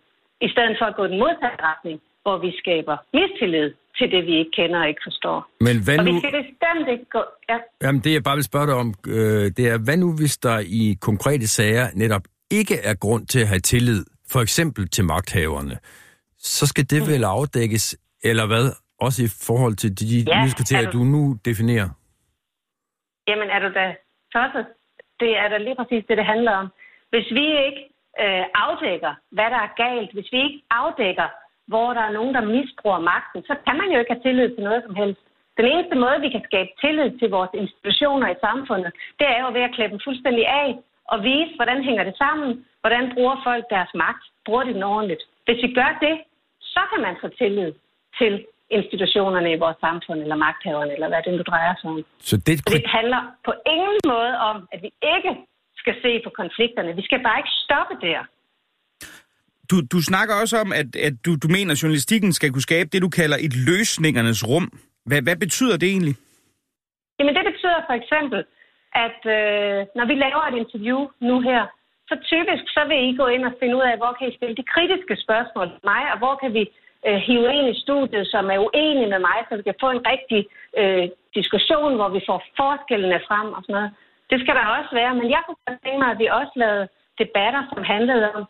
i stedet for at gå den modsatte retning, hvor vi skaber mistillid til det, vi ikke kender og ikke forstår. Men hvad Og vi nu, skal bestemt ikke gå... Ja. jamen, det jeg bare vil spørge dig om, øh, det er, hvad nu hvis der i konkrete sager netop ikke er grund til at have tillid, for eksempel til magthaverne, så skal det vel afdækkes, eller hvad, også i forhold til de Ja, nyhedskriterier, er du- du nu definerer? Jamen er du da tosset? Det er da lige præcis det, det handler om. Hvis vi ikke øh, afdækker, hvad der er galt, hvis vi ikke afdækker, hvor der er nogen, der misbruger magten, så kan man jo ikke have tillid til noget som helst. Den eneste måde, vi kan skabe tillid til vores institutioner i samfundet, det er jo ved at klæde dem fuldstændig af og vise, hvordan hænger det sammen, hvordan bruger folk deres magt, bruger de den ordentligt. Hvis vi gør det, så kan man få tillid til institutionerne i vores samfund, eller magthaverne, eller hvad det nu drejer sig om. Så det, Så det handler på ingen måde om, at vi ikke skal se på konflikterne. Vi skal bare ikke stoppe der. Du, du snakker også om, at, at du, du mener, at journalistikken skal kunne skabe det, du kalder et løsningernes rum. Hvad, hvad betyder det egentlig? Jamen det betyder for eksempel, at øh, når vi laver et interview nu her, så typisk så vil I gå ind og finde ud af, hvor kan I stille de kritiske spørgsmål til mig, og hvor kan vi øh, hive en i studiet, som er uenig med mig, så vi kan få en rigtig øh, diskussion, hvor vi får forskellene frem og sådan noget. Det skal der også være, men jeg kunne godt tænke mig, at vi også lavede debatter, som handlede om,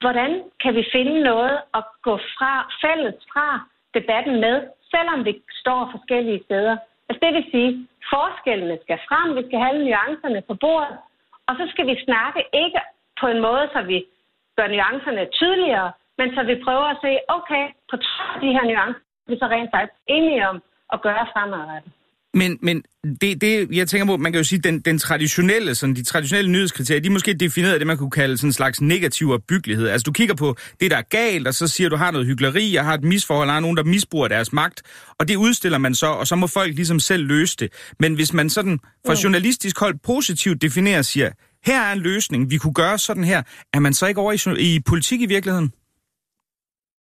hvordan kan vi finde noget at gå fra, fælles fra debatten med, selvom vi står forskellige steder. Altså det vil sige, forskellene skal frem, vi skal have nuancerne på bordet, og så skal vi snakke ikke på en måde, så vi gør nuancerne tydeligere, men så vi prøver at se, okay, på trods af de her nuancer, vi så rent faktisk enige om at gøre fremadrettet. Men, men det, det, jeg tænker på, man kan jo sige, den, den traditionelle, sådan, de traditionelle nyhedskriterier, de er måske defineret af det, man kunne kalde sådan en slags negativ opbyggelighed. Altså du kigger på det, der er galt, og så siger du, har noget hyggeleri, jeg har et misforhold, der er nogen, der misbruger deres magt, og det udstiller man så, og så må folk ligesom selv løse det. Men hvis man sådan fra mm. journalistisk hold positivt definerer og siger, her er en løsning, vi kunne gøre sådan her, er man så ikke over i, i politik i virkeligheden?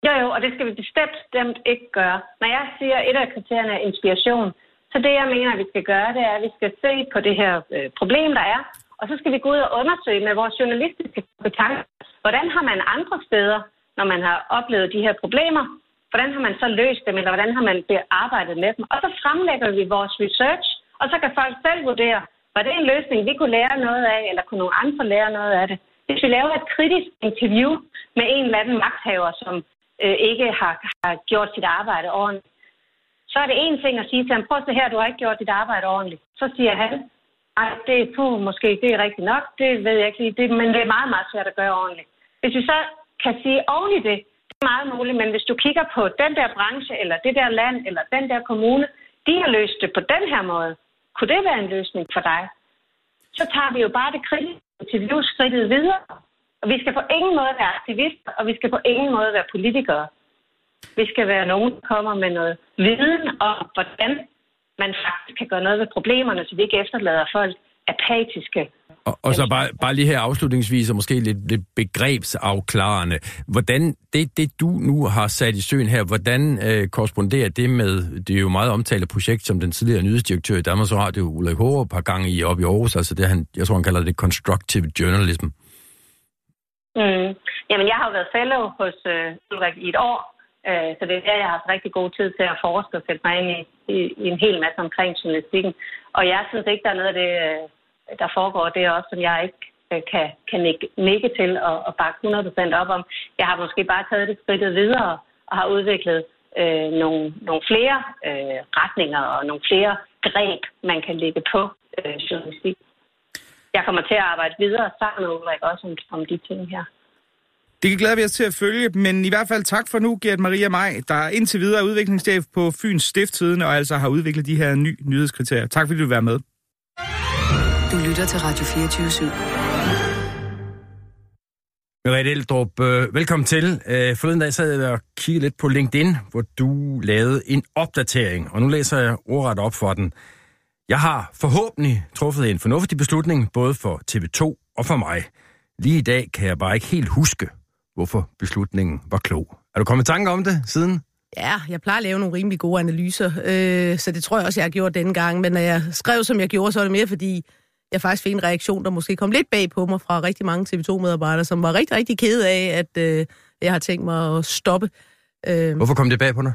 Jo, jo, og det skal vi bestemt bestemt ikke gøre. Når jeg siger, at et af kriterierne er inspiration, så det, jeg mener, vi skal gøre, det er, at vi skal se på det her øh, problem, der er, og så skal vi gå ud og undersøge med vores journalistiske kompetencer, hvordan har man andre steder, når man har oplevet de her problemer, hvordan har man så løst dem, eller hvordan har man arbejdet med dem. Og så fremlægger vi vores research, og så kan folk selv vurdere, var det en løsning, vi kunne lære noget af, eller kunne nogle andre lære noget af det. Hvis vi laver et kritisk interview med en eller anden magthaver, som øh, ikke har, har gjort sit arbejde ordentligt, så er det en ting at sige til ham, prøv at se her, du har ikke gjort dit arbejde ordentligt. Så siger han, ej, det er puh, måske det er rigtigt nok, det ved jeg ikke lige, det, men det er meget, meget svært at gøre ordentligt. Hvis vi så kan sige oven i det, det er meget muligt, men hvis du kigger på den der branche, eller det der land, eller den der kommune, de har løst det på den her måde. Kunne det være en løsning for dig? Så tager vi jo bare det kritiske interviewskridtet videre. Og vi skal på ingen måde være aktivister, og vi skal på ingen måde være politikere. Vi skal være nogen, der kommer med noget viden om, hvordan man faktisk kan gøre noget ved problemerne, så vi ikke efterlader folk apatiske. Og, og så bare, bare lige her afslutningsvis, og måske lidt, lidt begrebsafklarende. Hvordan det, det, du nu har sat i søen her, hvordan øh, korresponderer det med, det er jo meget omtalt projekt, som den tidligere nyhedsdirektør i Danmarks Radio, Ulrik Hårup, har gang i op i Aarhus, altså det han, jeg tror han kalder det constructive journalism. Mm. Jamen, jeg har jo været fellow hos øh, Ulrik i et år, Øh, så det er der, jeg har haft rigtig god tid til at forske og sætte mig ind i, i, i en hel masse omkring journalistikken. Og jeg synes ikke, der er noget af det, øh, der foregår, det er også, som jeg ikke øh, kan, kan nikke, til og, og bakke 100% op om. Jeg har måske bare taget det skridtet videre og har udviklet øh, nogle, nogle flere øh, retninger og nogle flere greb, man kan lægge på øh, journalistik. Jeg kommer til at arbejde videre sammen med Ulrik også om, om de ting her. Det glæder vi os til at følge, men i hvert fald tak for nu, Gert Maria Maj, der indtil videre er udviklingschef på Fyns Stifttiden og altså har udviklet de her nye nyhedskriterier. Tak fordi du vil være med. Du lytter til Radio 24 /7. Merete Eldrup, øh, velkommen til. Øh, forleden dag sad jeg og kiggede lidt på LinkedIn, hvor du lavede en opdatering, og nu læser jeg ordret op for den. Jeg har forhåbentlig truffet en fornuftig beslutning, både for TV2 og for mig. Lige i dag kan jeg bare ikke helt huske, hvorfor beslutningen var klog. Er du kommet i tanke om det siden? Ja, jeg plejer at lave nogle rimelig gode analyser, øh, så det tror jeg også, jeg har gjort denne gang. Men når jeg skrev, som jeg gjorde, så var det mere, fordi jeg faktisk fik en reaktion, der måske kom lidt bag på mig fra rigtig mange TV2-medarbejdere, som var rigtig, rigtig kede af, at øh, jeg har tænkt mig at stoppe. Øh, Hvorfor kom det bag på dig?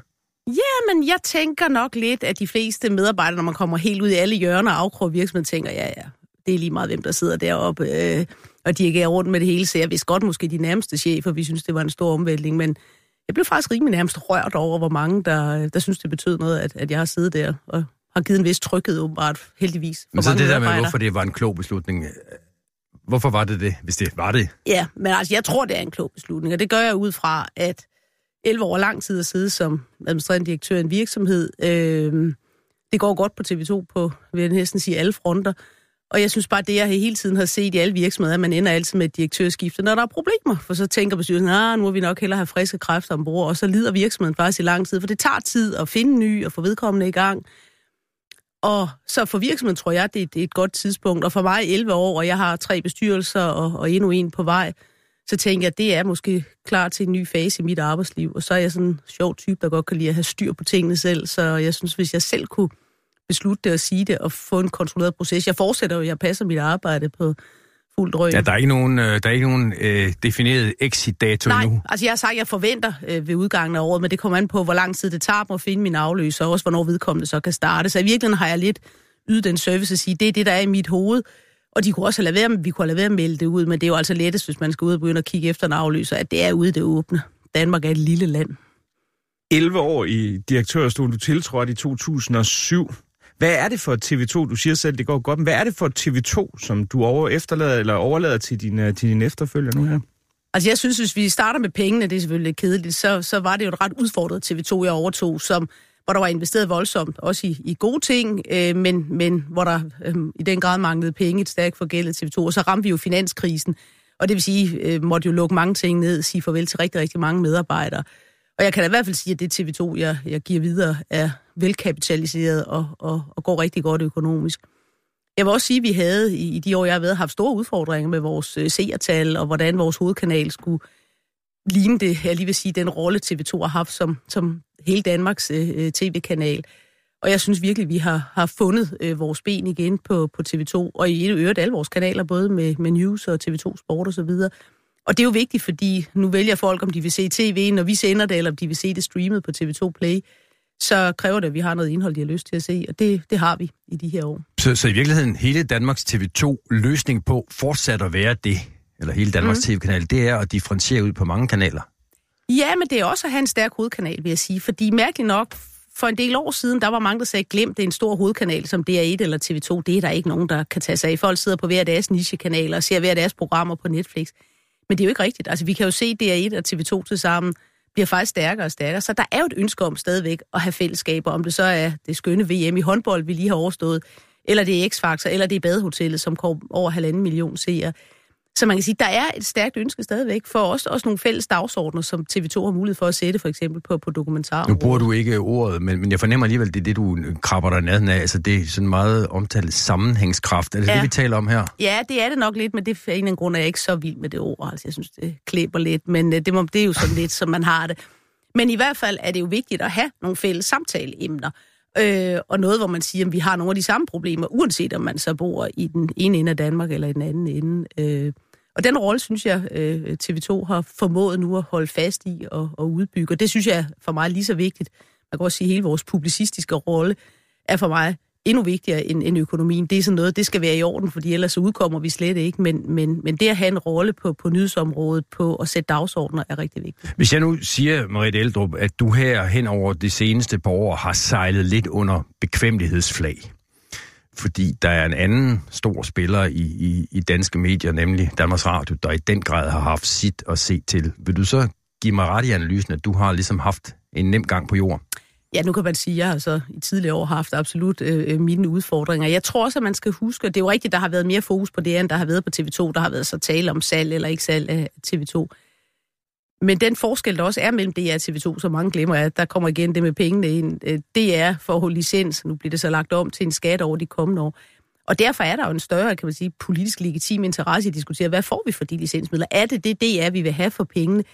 Men jeg tænker nok lidt, at de fleste medarbejdere, når man kommer helt ud i alle hjørner og afkrog virksomheden, tænker, ja, ja, det er lige meget, hvem der sidder deroppe. Øh, og de er rundt med det hele, så jeg vidste godt måske de nærmeste chefer, vi synes, det var en stor omvæltning, men jeg blev faktisk rimelig nærmest rørt over, hvor mange, der, der synes, det betød noget, at, at jeg har siddet der og har givet en vis tryghed, åbenbart, heldigvis. Men så det der med, hvorfor det var en klog beslutning, øh, hvorfor var det det, hvis det var det? Ja, men altså, jeg tror, det er en klog beslutning, og det gør jeg ud fra, at 11 år lang tid at sidde som administrerende direktør i en virksomhed. Øh, det går godt på TV2 på, vil jeg næsten sige, alle fronter. Og jeg synes bare, det jeg hele tiden har set i alle virksomheder, at man ender altid med et direktørskifte, når der er problemer. For så tænker bestyrelsen, at nu må vi nok hellere have friske kræfter ombord, og så lider virksomheden faktisk i lang tid, for det tager tid at finde ny og få vedkommende i gang. Og så for virksomheden tror jeg, det er, det er et godt tidspunkt. Og for mig 11 år, og jeg har tre bestyrelser og, og endnu en på vej, så tænker jeg, at det er måske klar til en ny fase i mit arbejdsliv. Og så er jeg sådan en sjov type, der godt kan lide at have styr på tingene selv. Så jeg synes, hvis jeg selv kunne beslutte det og sige det og få en kontrolleret proces. Jeg fortsætter jo, jeg passer mit arbejde på fuld drøg. Ja, der er ikke nogen, øh, der er ikke nogen øh, defineret exit-dato Nej, endnu. altså jeg har sagt, at jeg forventer øh, ved udgangen af året, men det kommer an på, hvor lang tid det tager mig at finde min afløser, og også hvornår vedkommende så kan starte. Så i virkeligheden har jeg lidt ydet den service at sige, det er det, der er i mit hoved. Og de kunne også have lavet være, vi kunne have lavet at melde det ud, men det er jo altså lettest, hvis man skal ud og begynde at kigge efter en afløser, at det er ude det åbne. Danmark er et lille land. 11 år i direktørstolen, du tiltrådte i 2007. Hvad er det for TV2? Du siger selv, det går godt, men hvad er det for TV2, som du over efterlader, eller overlader til din, øh, til din efterfølger nu her? Altså jeg synes, hvis vi starter med pengene, det er selvfølgelig lidt kedeligt, så, så var det jo et ret udfordret TV2, jeg overtog, som, hvor der var investeret voldsomt, også i, i gode ting, øh, men, men hvor der øh, i den grad manglede penge, et stærkt forgældet TV2, og så ramte vi jo finanskrisen, og det vil sige, øh, måtte jo lukke mange ting ned, sige farvel til rigtig, rigtig mange medarbejdere. Og jeg kan da i hvert fald sige, at det TV2, jeg, jeg giver videre, er velkapitaliseret og, og, og går rigtig godt økonomisk. Jeg vil også sige, at vi havde i, i de år, jeg har været, haft store udfordringer med vores øh, seertal, og hvordan vores hovedkanal skulle ligne det, jeg lige vil sige, den rolle TV2 har haft som, som hele Danmarks øh, øh tv-kanal. Og jeg synes virkelig, vi har, har fundet øh, vores ben igen på, på TV2, og i øvrigt alle vores kanaler, både med, med News og TV2 Sport osv. Og, og det er jo vigtigt, fordi nu vælger folk, om de vil se tv, når vi sender det, eller om de vil se det streamet på TV2 Play så kræver det, at vi har noget indhold, de har lyst til at se, og det, det har vi i de her år. Så, så i virkeligheden, hele Danmarks TV2-løsning på fortsat at være det, eller hele Danmarks mm. TV-kanal, det er at differentiere ud på mange kanaler? Ja, men det er også at have en stærk hovedkanal, vil jeg sige, fordi mærkeligt nok, for en del år siden, der var mange, der sagde, glem det er en stor hovedkanal som DR1 eller TV2. Det er der ikke nogen, der kan tage sig af. Folk sidder på hver deres nichekanaler og ser hver deres programmer på Netflix. Men det er jo ikke rigtigt. Altså, vi kan jo se DR1 og TV2 til sammen bliver faktisk stærkere og stærkere. Så der er jo et ønske om stadigvæk at have fællesskaber, om det så er det skønne VM i håndbold, vi lige har overstået, eller det er X-Factor, eller det er Badehotellet, som kommer over halvanden million seere. Så man kan sige, der er et stærkt ønske stadigvæk for os, også nogle fælles dagsordner, som TV2 har mulighed for at sætte, for eksempel på, på dokumentar. Nu bruger du ikke ordet, men, men jeg fornemmer alligevel, det er det, du krabber dig ned af. Altså, det er sådan meget omtalt sammenhængskraft. Er det ja. det, vi taler om her? Ja, det er det nok lidt, men det er en af grund, at jeg ikke så vild med det ord. Altså, jeg synes, det klæber lidt, men øh, det, må, det er jo sådan lidt, som man har det. Men i hvert fald er det jo vigtigt at have nogle fælles samtaleemner. Øh, og noget, hvor man siger, at vi har nogle af de samme problemer, uanset om man så bor i den ene ende af Danmark eller i den anden ende. Øh, og den rolle, synes jeg, øh, TV2 har formået nu at holde fast i og, og udbygge. Og det synes jeg for mig er lige så vigtigt. Man kan også sige, at hele vores publicistiske rolle er for mig endnu vigtigere end, end økonomien. Det er sådan noget, det skal være i orden, fordi ellers så udkommer vi slet ikke. Men, men, men det at have en rolle på, på nyhedsområdet, på at sætte dagsordner, er rigtig vigtigt. Hvis jeg nu siger, Marit Eldrup, at du her hen over det seneste par år har sejlet lidt under bekvemmelighedsflag, fordi der er en anden stor spiller i, i, i danske medier, nemlig Danmarks Radio, der i den grad har haft sit at se til. Vil du så give mig ret i analysen, at du har ligesom haft en nem gang på jorden? Ja, nu kan man sige, at jeg har så i tidligere år har haft absolut øh, øh, mine udfordringer. Jeg tror også, at man skal huske, at det er jo rigtigt, der har været mere fokus på det, end der har været på TV2. Der har været så tale om salg eller ikke salg af TV2. Men den forskel, der også er mellem DR og TV2, så mange glemmer, at der kommer igen det med pengene ind. Øh, det er for at holde licens. Nu bliver det så lagt om til en skat over de kommende år. Og derfor er der jo en større, kan man sige, politisk legitim interesse i at diskutere, hvad får vi for de licensmidler? Er det det, DR, vi vil have for pengene?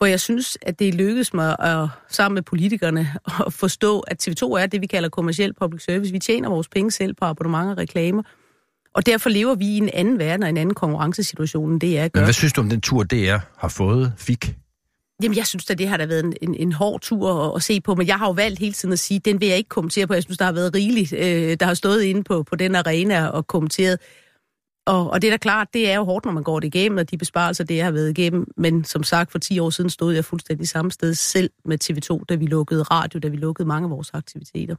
Hvor jeg synes, at det lykkedes mig at, sammen med politikerne at forstå, at TV2 er det, vi kalder kommersiel public service. Vi tjener vores penge selv på abonnementer og reklamer. Og derfor lever vi i en anden verden og en anden konkurrencesituation, end det er gør. Men hvad synes du om den tur, DR har fået, fik? Jamen, jeg synes at det har da været en, en, en hård tur at, at se på, men jeg har jo valgt hele tiden at sige, den vil jeg ikke kommentere på. Jeg synes, der har været rigeligt, øh, der har stået inde på, på den arena og kommenteret. Og, og det er da klart, det er jo hårdt, når man går det igennem, og de besparelser, det jeg har været igennem. Men som sagt, for 10 år siden stod jeg fuldstændig samme sted selv med TV2, da vi lukkede radio, da vi lukkede mange af vores aktiviteter.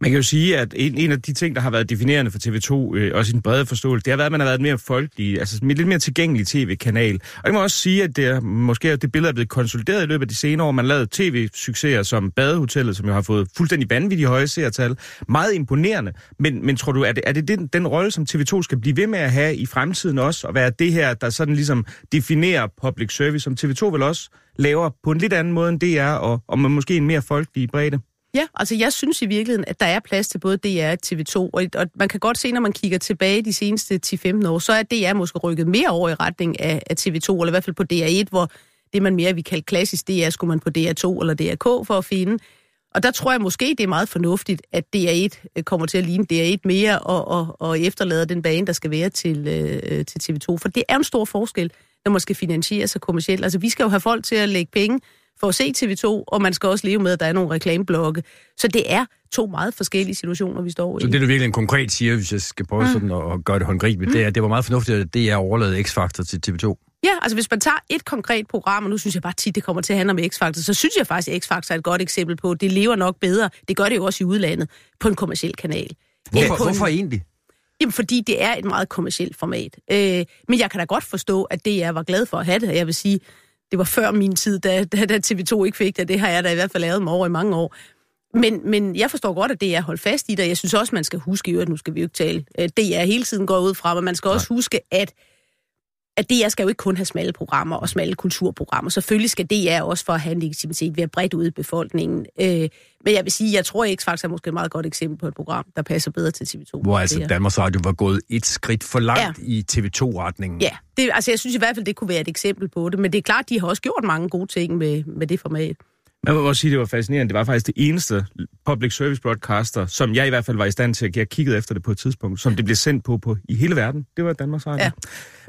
Man kan jo sige, at en, en af de ting, der har været definerende for TV2, øh, også i den brede forståelse, det har været, at man har været mere folkelig, altså en lidt mere tilgængelig tv-kanal. Og jeg må også sige, at det er, måske det billede er blevet konsolideret i løbet af de senere år. Man lavede tv-succeser som Badehotellet, som jo har fået fuldstændig vanvittige høje seertal. Meget imponerende. Men, men tror du, er det, er det den, den rolle, som TV2 skal blive ved med at have i fremtiden også, og være det her, der sådan ligesom definerer public service, som TV2 vel også laver på en lidt anden måde end DR, og, og med måske en mere folkelig bredde? Ja, altså jeg synes i virkeligheden, at der er plads til både DR og TV2, og, og man kan godt se, når man kigger tilbage de seneste 10-15 år, så er DR måske rykket mere over i retning af, af TV2, eller i hvert fald på DR1, hvor det man mere vil kalde klassisk DR, skulle man på DR2 eller DRK for at finde. Og der tror jeg måske, det er meget fornuftigt, at DR1 øh, kommer til at ligne DR1 mere og, og, og efterlader den bane, der skal være til, øh, til TV2. For det er en stor forskel, når man skal finansiere sig kommercielt. Altså vi skal jo have folk til at lægge penge for at se TV2, og man skal også leve med, at der er nogle reklameblokke. Så det er to meget forskellige situationer, vi står i. Så det, du virkelig en konkret siger, hvis jeg skal prøve mm. sådan at gøre det håndgribeligt, mm. det er, det var meget fornuftigt, at det er overladet X-Factor til TV2. Ja, altså hvis man tager et konkret program, og nu synes jeg bare tit, det kommer til at handle om X-Factor, så synes jeg faktisk, at X-Factor er et godt eksempel på, det lever nok bedre. Det gør det jo også i udlandet, på en kommersiel kanal. Hvorfor, en, hvorfor egentlig? Jamen, fordi det er et meget kommersielt format. Øh, men jeg kan da godt forstå, at det jeg var glad for at have det. Jeg vil sige, det var før min tid, da, da, da TV2 ikke fik det. Det har jeg da i hvert fald lavet mig over i mange år. Men, men jeg forstår godt, at det er holdt fast i det. Jeg synes også, man skal huske, at nu skal vi jo ikke tale, det er hele tiden går ud fra, men man skal også huske, at at DR skal jo ikke kun have smalle programmer og smalle kulturprogrammer. Selvfølgelig skal DR også for at have en legitimitet være bredt ude i befolkningen. Øh, men jeg vil sige, jeg tror ikke faktisk er måske et meget godt eksempel på et program, der passer bedre til TV2. Hvor altså Danmarks Radio var gået et skridt for langt ja. i TV2-retningen. Ja, det, altså jeg synes i hvert fald, det kunne være et eksempel på det. Men det er klart, de har også gjort mange gode ting med, med det format. Man må også sige, at det var fascinerende. Det var faktisk det eneste public service broadcaster, som jeg i hvert fald var i stand til at have kigget efter det på et tidspunkt, som det blev sendt på, på i hele verden. Det var Danmarks Radio. Ja.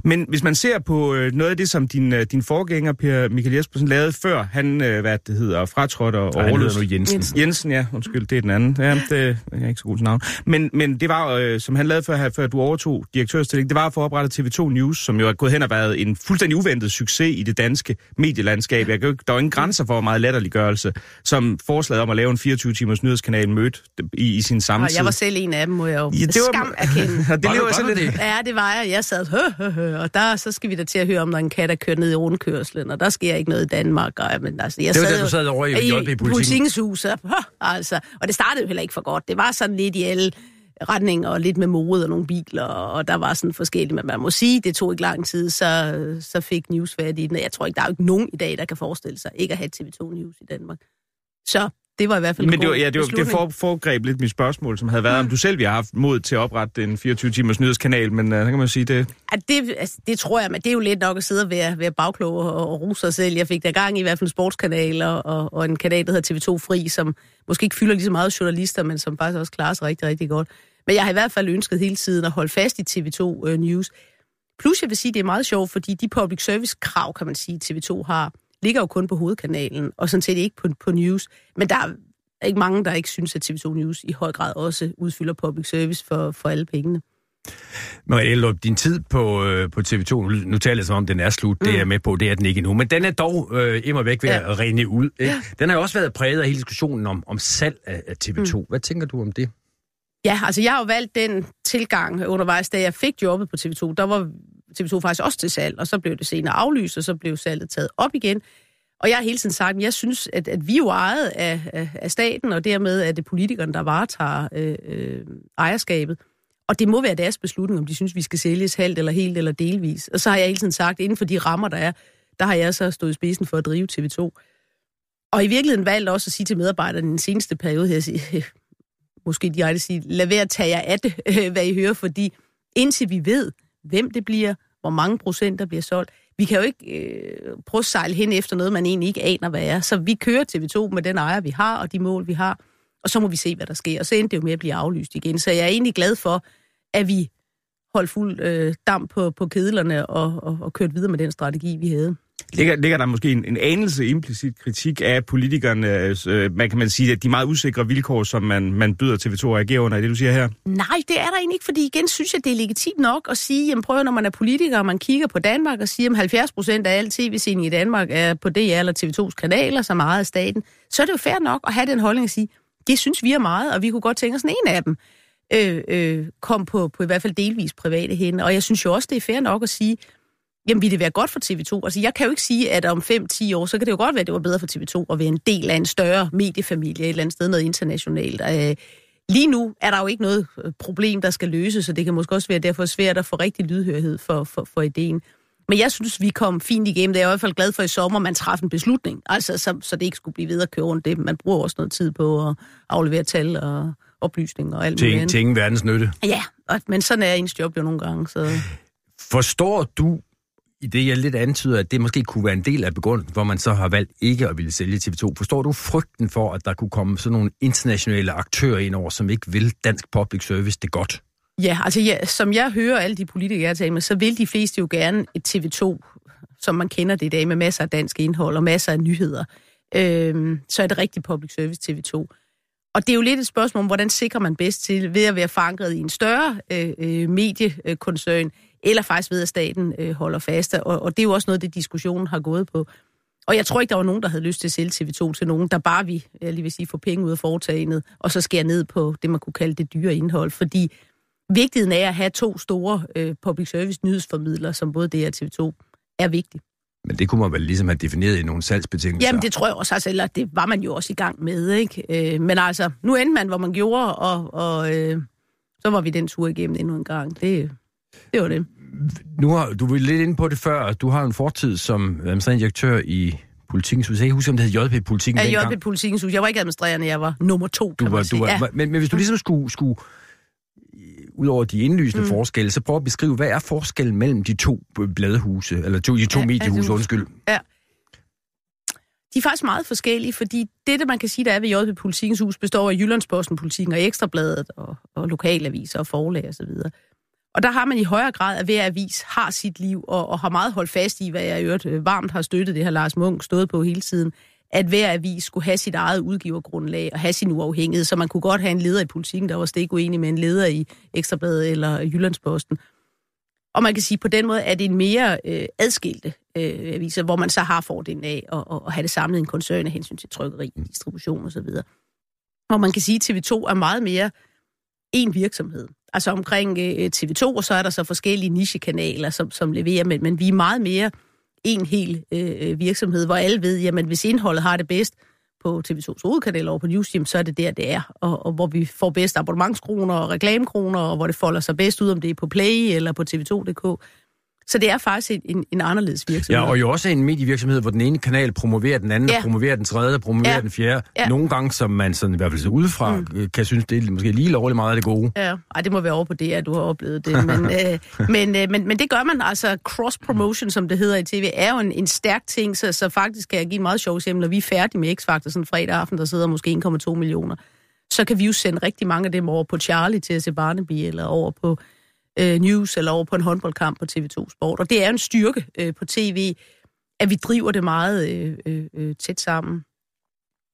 Men hvis man ser på øh, noget af det, som din, øh, din forgænger, Per Michael Jespersen, lavede før, han, øh, hvad det hedder, fratrådte og overløs. nu Jensen. Jensen. Jensen, ja, undskyld, det er den anden. Ja, det jeg er ikke så god til navn. Men, men det var, øh, som han lavede før, før du overtog direktørstilling, det var for at oprette TV2 News, som jo er gået hen og været en fuldstændig uventet succes i det danske medielandskab. Jeg, der er ingen grænser for, hvor meget latterliggørelse, som forslaget om at lave en 24-timers nyhedskanal mødte i, i sin samtid. Jeg var selv en af dem, må jeg jo ja, det var, skam erkende. det var, var sådan lidt... Ja, det var jeg. Jeg sad, hø, hø, hø, og der så skal vi da til at høre om, når en kat er kørt ned i rundkørslen, og der sker ikke noget i Danmark. Og, men, altså, jeg det var sad, da, du sad over i, i, i politikens hus. Og, altså, og det startede jo heller ikke for godt. Det var sådan lidt i alle retninger og lidt med mode og nogle biler, og der var sådan forskellige, men man må sige, det tog ikke lang tid, så, så fik News fat i den. Jeg tror ikke, der er jo ikke nogen i dag, der kan forestille sig ikke at have TV2 News i Danmark. Så det var i hvert fald Men det var, ja, det, var, det for, foregreb lidt mit spørgsmål, som havde været, mm. om du selv ville have haft mod til at oprette en 24-timers nyhedskanal, men uh, kan man sige det... Ja, det, altså, det tror jeg, men det er jo lidt nok at sidde og være, være bagklog og, og ruse sig selv. Jeg fik der gang i, i hvert fald sportskanaler og, og en kanal, der hedder TV2 Fri, som måske ikke fylder lige så meget journalister, men som faktisk også klarer sig rigtig, rigtig godt. Men jeg har i hvert fald ønsket hele tiden at holde fast i TV2 uh, øh, News. Plus jeg vil sige, det er meget sjovt, fordi de public service krav, kan man sige, TV2 har, ligger jo kun på hovedkanalen, og sådan set ikke på, på news. Men der er ikke mange, der ikke synes, at TV2 News i høj grad også udfylder public service for, for alle pengene. Marie Ellup, din tid på, øh, på TV2, nu taler jeg som om, den er slut, mm. det er jeg med på, det er den ikke endnu, men den er dog øh, immer væk ved ja. at rene ud. Ikke? Ja. Den har jo også været præget af hele diskussionen om, om salg af, af TV2. Mm. Hvad tænker du om det? Ja, altså jeg har jo valgt den tilgang undervejs, da jeg fik jobbet på TV2. Der var TV2 faktisk også til salg, og så blev det senere aflyst, og så blev salget taget op igen. Og jeg har hele tiden sagt, at jeg synes, at, at vi er jo ejet af, af, af staten, og dermed er det politikerne, der varetager øh, øh, ejerskabet. Og det må være deres beslutning, om de synes, vi skal sælges halvt eller helt eller delvis. Og så har jeg hele tiden sagt, at inden for de rammer, der er, der har jeg så stået i spidsen for at drive TV2. Og i virkeligheden valgt også at sige til medarbejderne i den seneste periode, her, sige, måske de sige, lad være at tage jer af det, øh, hvad I hører, fordi indtil vi ved, hvem det bliver, hvor mange procent der bliver solgt, vi kan jo ikke øh, prøve at sejle hen efter noget, man egentlig ikke aner, hvad er. Så vi kører TV2 med den ejer, vi har, og de mål, vi har, og så må vi se, hvad der sker. Og så endte det jo med at blive aflyst igen. Så jeg er egentlig glad for, at vi holdt fuld øh, damp på, på kedlerne og, og, og kørt videre med den strategi, vi havde. Ligger, ligger der måske en, en anelse implicit kritik af politikerne, øh, man kan man sige, at de meget usikre vilkår, som man, man byder TV2 at agere under, er det, du siger her? Nej, det er der egentlig ikke, fordi igen synes jeg, det er legitimt nok at sige, jamen prøv når man er politiker, og man kigger på Danmark og siger, at 70 procent af al tv i Danmark er på DR eller TV2's kanaler, så meget af staten, så er det jo fair nok at have den holdning at sige, det synes vi er meget, og vi kunne godt tænke os en af dem øh, øh, kom på, på i hvert fald delvis private hænder. Og jeg synes jo også, det er fair nok at sige, jamen vil det være godt for TV2? Altså jeg kan jo ikke sige, at om 5-10 år, så kan det jo godt være, at det var bedre for TV2 at være en del af en større mediefamilie et eller andet sted, noget internationalt. Øh, lige nu er der jo ikke noget øh, problem, der skal løses, og det kan måske også være derfor svært at få rigtig lydhørighed for, for, for ideen. Men jeg synes, vi kom fint igennem det. Jeg er i hvert fald glad for i sommer, man træffede en beslutning, altså, så, så det ikke skulle blive ved at køre rundt det. Man bruger også noget tid på at aflevere tal og oplysninger og alt muligt til ingen verdens nytte. Ja, og, men sådan er ens job jo nogle gange. Så... Forstår du i det, jeg lidt antyder, at det måske kunne være en del af begrundelsen, hvor man så har valgt ikke at ville sælge TV2. Forstår du frygten for, at der kunne komme sådan nogle internationale aktører ind over, som ikke vil dansk public service det godt? Ja, altså ja, som jeg hører alle de politikere, jeg taler med, så vil de fleste jo gerne et TV2, som man kender det i dag, med masser af dansk indhold og masser af nyheder. Øhm, så er det rigtig public service TV2. Og det er jo lidt et spørgsmål om, hvordan sikrer man bedst til ved at være forankret i en større øh, øh, mediekoncern, eller faktisk ved, at staten øh, holder fast. Og, og det er jo også noget, det diskussionen har gået på. Og jeg tror ikke, der var nogen, der havde lyst til at sælge TV2 til nogen, der bare vil, jeg lige vil sige, få penge ud af foretagendet, og så skære ned på det, man kunne kalde det dyre indhold. Fordi vigtigheden af at have to store øh, public service nyhedsformidlere, som både det og TV2, er vigtigt. Men det kunne man vel ligesom have defineret i nogle salgsbetingelser? Jamen, det tror jeg også, altså, eller det var man jo også i gang med, ikke? Øh, men altså, nu endte man, hvor man gjorde, og, og øh, så var vi den tur igennem endnu en gang. Det, det var det. Nu har du var lidt inde på det før, du har en fortid som administrerende direktør i Politikens Hus. Jeg kan huske, om det hed JP Politikken Ja, JP Politikens Hus. Jeg var ikke administrerende, jeg var nummer to, du kan var, du var, ja. men, men hvis du ligesom skulle, skulle udover de indlysende mm. forskelle, så prøv at beskrive, hvad er forskellen mellem de to bladhuse, eller to, de to Ja, ja, mediehuse, altså- undskyld. Ja. De er faktisk meget forskellige, fordi det, der man kan sige, der er ved JP Politikens Hus, består af Jyllandsposten, Politikken og Ekstrabladet og, og lokalaviser og forlag osv. Og, og der har man i højere grad, at hver avis har sit liv og, og har meget holdt fast i, hvad jeg i øvrigt øh, varmt har støttet, det her Lars Munk stået på hele tiden, at hver avis skulle have sit eget udgivergrundlag og have sin uafhængighed, så man kunne godt have en leder i politikken, der var stik uenig med en leder i Ekstrabladet eller Jyllandsposten. Og man kan sige, at på den måde er det en mere øh, adskilte øh, aviser, hvor man så har fordelen af at, at, at have det samlet i en koncern af hensyn til trykkeri, distribution osv. Og man kan sige, at TV2 er meget mere én virksomhed. Altså omkring øh, TV2, og så er der så forskellige nichekanaler, som, som leverer, men, men vi er meget mere en hel øh, virksomhed, hvor alle ved, jamen hvis indholdet har det bedst på TV2's hovedkanal over på News, jamen, så er det der, det er. Og, og hvor vi får bedst abonnementskroner og reklamekroner, og hvor det folder sig bedst ud, om det er på Play eller på tv2.dk. Så det er faktisk en, en, anderledes virksomhed. Ja, og jo også en medievirksomhed, hvor den ene kanal promoverer den anden, Ja. ja. promoverer den tredje, promoverer Ja. den fjerde. Ja. Nogle gange, som man sådan, i hvert fald udefra, mm. kan synes, det er måske lige lovligt meget af det gode. Ja, ej, det må være over på det, at du har oplevet det. Men, øh, men, øh, men, men det gør man, altså cross-promotion, som det hedder i tv, er jo en, en stærk ting, så, så faktisk kan jeg give meget sjov eksempel, når vi er færdige med X-Factor sådan fredag aften, der sidder måske 1,2 millioner, så kan vi jo sende rigtig mange af dem over på Charlie til at se Barnaby, eller over på øh, News, eller over på en håndboldkamp på TV2 Sport. Og det er en styrke øh, på tv, at vi driver det meget øh, øh, øh tæt sammen.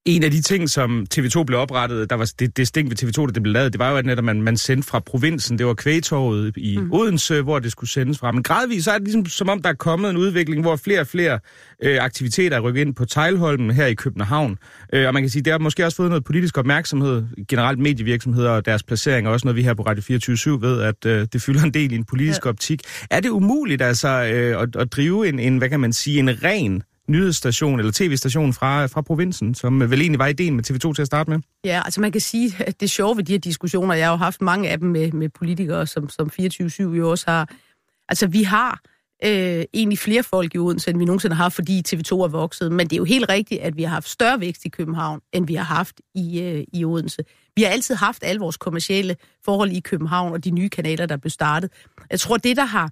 En af de ting, som TV2 blev oprettet, der var det distinkt ved TV2, da det blev lavet, det var jo, at netop man, man sendte fra provinsen. Det var kvægtorvet i mm. Odense, hvor det skulle sendes fra. Men gradvist så er det ligesom, som om der er kommet en udvikling, hvor flere og flere øh, aktiviteter er rykket ind på Tejlholmen her i København. Øh, og man kan sige, det har måske også fået noget politisk opmærksomhed, generelt medievirksomheder og deres placering, og også noget vi her på Radio 24 ved, at øh, det fylder en del i en politisk ja. optik. Er det umuligt altså øh, at, at drive en, en, hvad kan man sige, en ren nyhedsstation eller tv-station fra, fra provinsen, som vel egentlig var ideen med TV2 til at starte med? Ja, altså man kan sige, at det sjove ved de her diskussioner, jeg har jo haft mange af dem med, med politikere, som, som 24-7 jo også har. Altså vi har øh, egentlig flere folk i Odense, end vi nogensinde har, fordi TV2 er vokset. Men det er jo helt rigtigt, at vi har haft større vækst i København, end vi har haft i, øh, i Odense. Vi har altid haft alle vores kommercielle forhold i København og de nye kanaler, der blev startet. Jeg tror, det der har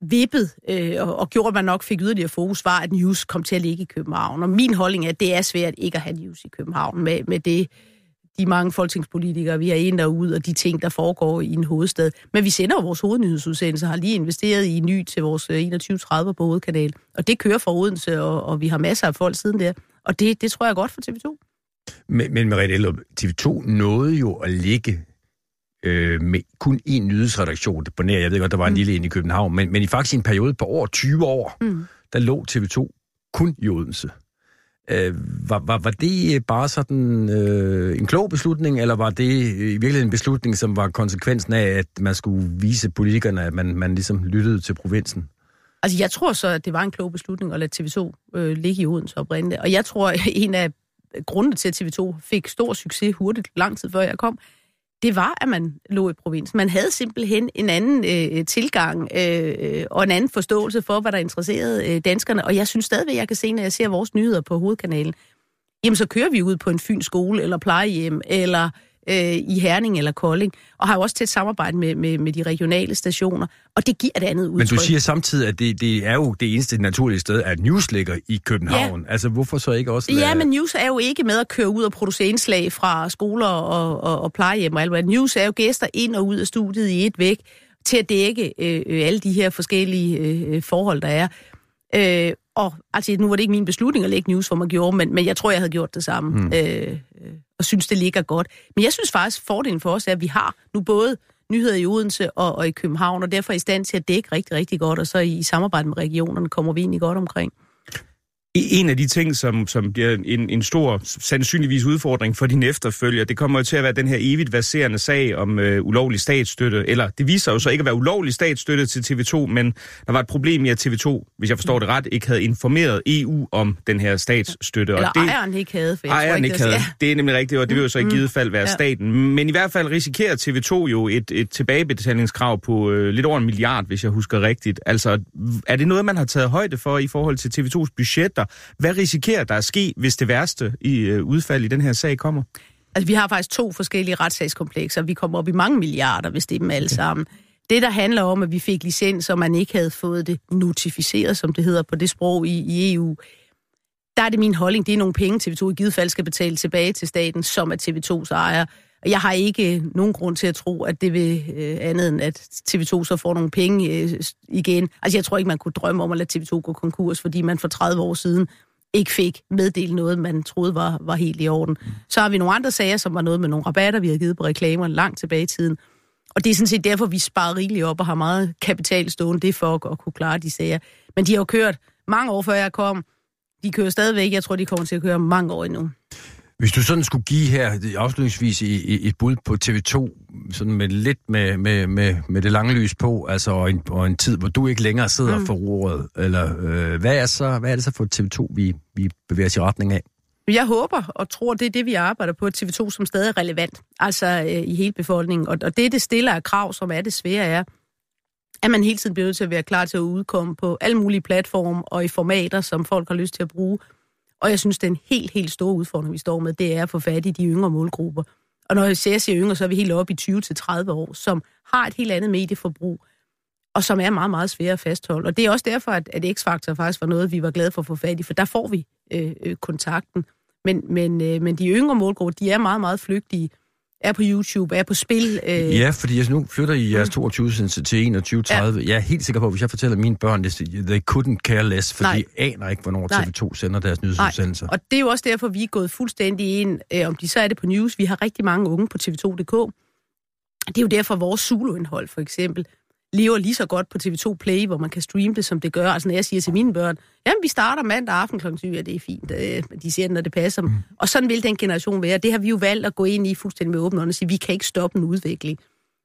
vippet øh, og, og gjorde, at man nok fik yderligere fokus, var, at news kom til at ligge i København. Og min holdning er, at det er svært ikke at have news i København med, med det, de mange folketingspolitikere, vi har ind og ud, og de ting, der foregår i en hovedstad. Men vi sender jo vores hovednyhedsudsendelse, har lige investeret i en ny til vores øh, 21.30 på hovedkanal. Og det kører fra Odense, og, og vi har masser af folk siden der. Og det, det tror jeg er godt for TV2. Men, men Mariette Ellerup, TV2 nåede jo at ligge øh, med kun én nyhedsredaktion på nær. Jeg ved godt, der var en mm. lille en i København, men, men i faktisk en periode på over 20 år, mm. der lå TV2 kun i Odense. Øh, var, var, var det bare sådan øh, en klog beslutning, eller var det i virkeligheden en beslutning, som var konsekvensen af, at man skulle vise politikerne, at man, man ligesom lyttede til provinsen? Altså, jeg tror så, at det var en klog beslutning at lade TV2 øh, ligge i Odense oprindeligt. Og jeg tror, at en af grundene til, at TV2 fik stor succes hurtigt, lang tid før jeg kom, det var, at man lå i provinsen. Man havde simpelthen en anden øh, tilgang øh, og en anden forståelse for, hvad der interesserede øh, danskerne. Og jeg synes stadigvæk, jeg kan se, når jeg ser vores nyheder på hovedkanalen, jamen så kører vi ud på en fyns skole, eller plejehjem, eller øh, i Herning eller Kolding, og har jo også tæt samarbejde med, med, med de regionale stationer, og det giver et andet udtryk. Men du siger samtidig, at det, det er jo det eneste naturlige sted, at News ligger i København. Ja. Altså, hvorfor så ikke også... Lade... Ja, men News er jo ikke med at køre ud og producere indslag fra skoler og, og, og plejehjem og alt hvad. News er jo gæster ind og ud af studiet i et væk, til at dække øh, øh alle de her forskellige øh, forhold, der er. Øh, og altså, nu var det ikke min beslutning at lægge news, hvor man gjorde, men, men jeg tror, jeg havde gjort det samme. Mm. Øh, og synes, det ligger godt. Men jeg synes faktisk, fordelen for os er, at vi har nu både nyheder i Odense og, og i København, og derfor er i stand til at dække rigtig, rigtig godt, og så i, i samarbejde med regionerne kommer vi egentlig godt omkring. En af de ting, som, som bliver en, en stor, sandsynligvis udfordring for dine efterfølger, det kommer jo til at være den her evigt baserende sag om øh, ulovlig statsstøtte. Eller det viser jo så ikke at være ulovlig statsstøtte til TV2, men der var et problem i, at TV2, hvis jeg forstår det ret, ikke havde informeret EU om den her statsstøtte. Eller og det, ejeren ikke havde. For jeg ejeren tror ikke havde. Ja. Det er nemlig rigtigt, og det vil jo så i Mm, givet fald være ja. staten. Men i hvert fald risikerer TV2 jo et, et tilbagebetalingskrav på øh, lidt over en milliard, hvis jeg husker rigtigt. Altså, er det noget, man har taget højde for i forhold til TV2's budgetter? Hvad risikerer der at ske, hvis det værste i øh, udfald i den her sag kommer? Altså, vi har faktisk to forskellige retssagskomplekser. Vi kommer op i mange milliarder, hvis det er dem alle sammen. Det, der handler om, at vi fik licens, og man ikke havde fået det notificeret, som det hedder på det sprog i, i EU, der er det min holdning, det er nogle penge, TV2 i givet fald skal betale tilbage til staten, som er TV2's ejer. Jeg har ikke nogen grund til at tro, at det vil øh, andet end, at TV2 så får nogle penge øh, igen. Altså, jeg tror ikke, man kunne drømme om at lade TV2 gå konkurs, fordi man for 30 år siden ikke fik meddelt noget, man troede var, var helt i orden. Så har vi nogle andre sager, som var noget med nogle rabatter, vi har givet på reklamer langt tilbage i tiden. Og det er sådan set derfor, vi sparer rigeligt op og har meget kapital stående, det er for at, at kunne klare de sager. Men de har jo kørt mange år før jeg kom. De kører stadigvæk. Jeg tror, de kommer til at køre mange år endnu. Hvis du sådan skulle give her afslutningsvis et bud på TV2, sådan med lidt med, med, med, med det lange lys på, altså og en, og en tid, hvor du ikke længere sidder mm. for roret, eller øh, hvad, er så, hvad er det så for TV2, vi, vi bevæger os i retning af? Jeg håber og tror, det er det, vi arbejder på, at TV2 som stadig er relevant, altså øh, i hele befolkningen. Og, og det, det stiller af krav, som er det svære, er, at man hele tiden bliver nødt til at være klar til at udkomme på alle mulige platforme og i formater, som folk har lyst til at bruge. Og jeg synes, det er en helt, helt stor udfordring, vi står med, det er at få fat i de yngre målgrupper. Og når jeg siger, siger yngre, så er vi helt oppe i 20-30 år, som har et helt andet medieforbrug, og som er meget, meget svære at fastholde. Og det er også derfor, at, at X-Factor faktisk var noget, vi var glade for at få fat i, for der får vi øh, øh, kontakten. Men, men, øh, men de yngre målgrupper, de er meget, meget flygtige. Er på YouTube, er på spil. Øh, Ja, fordi altså, nu flytter I jeres 22 udsendelse til 21 30. Ja. Jeg er helt sikker på, at hvis jeg fortæller mine børn, det, they couldn't care less, for Nej. de aner ikke, hvornår Nej. TV2 sender deres Nej, nyhedsudsendelser. og det er jo også derfor, vi er gået fuldstændig ind, øh, om de så er det på news. Vi har rigtig mange unge på tv2.dk. Det er jo derfor, vores Zulu-indhold for eksempel lever lige så godt på TV2 Play, hvor man kan streame det, som det gør. Altså når jeg siger til mine børn, jamen vi starter mandag aften kl. 7, ja det er fint, øh, de siger det, når det passer dem. Mm. Og sådan vil den generation være. Det har vi jo valgt at gå ind i fuldstændig med åbne og sige, vi kan ikke stoppe en udvikling.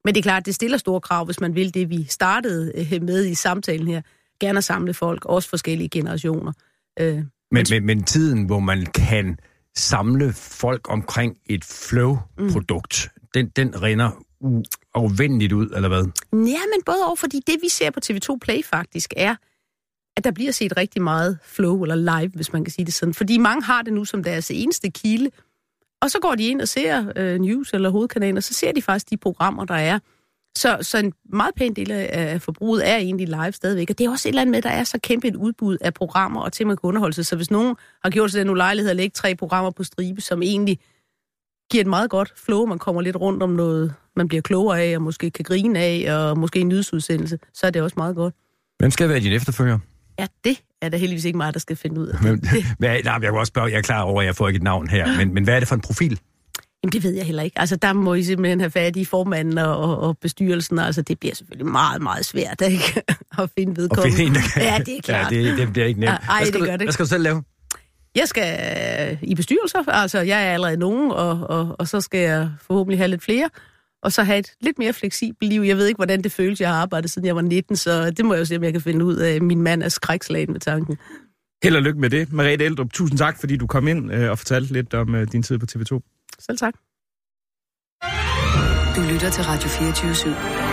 Men det er klart, det stiller store krav, hvis man vil det, vi startede øh, med i samtalen her. Gerne at samle folk, også forskellige generationer. Øh, Men, men, men tiden, hvor man kan samle folk omkring et flow-produkt, mm. den, den rinder uafvendeligt ud, eller hvad? Ja, men både over, fordi det vi ser på TV2 Play faktisk er, at der bliver set rigtig meget flow eller live, hvis man kan sige det sådan. Fordi mange har det nu som deres eneste kilde, og så går de ind og ser øh, news eller hovedkanalen, og så ser de faktisk de programmer, der er. Så, så en meget pæn del af forbruget er egentlig live stadigvæk. Og det er også et eller andet med, at der er så kæmpe et udbud af programmer, og til man kan underholde sig. Så hvis nogen har gjort sig den ulejlighed at lægge tre programmer på stribe, som egentlig giver et meget godt flow, man kommer lidt rundt om noget, man bliver klogere af, og måske kan grine af, og måske en nyhedsudsendelse, så er det også meget godt. Hvem skal være din efterfølger? Ja, det er der heldigvis ikke mig, der skal finde ud af. Hvem, hvad, nej, jeg kan også spørge, jeg er klar over, at jeg får ikke et navn her, men, men hvad er det for en profil? Jamen, det ved jeg heller ikke. Altså, der må I simpelthen have fat i formanden og, og, og bestyrelsen. Altså, det bliver selvfølgelig meget, meget svært ikke? at finde vedkommende. finde en, der kan... Ja, det er klart. Ja, det, det bliver ikke nemt. Ej, hvad, skal det du, gør det. hvad skal du selv lave? Jeg skal øh, i bestyrelser, altså jeg er allerede nogen, og, og, og så skal jeg forhåbentlig have lidt flere, og så have et lidt mere fleksibelt liv. Jeg ved ikke, hvordan det føles. Jeg har arbejdet siden jeg var 19, så det må jeg jo se, om jeg kan finde ud af. Min mand er skrækslagen med tanken. Held og lykke med det. Mariette Eldrup, tusind tak, fordi du kom ind øh, og fortalte lidt om øh, din tid på TV2. Selv tak. Du lytter til Radio 24 /7.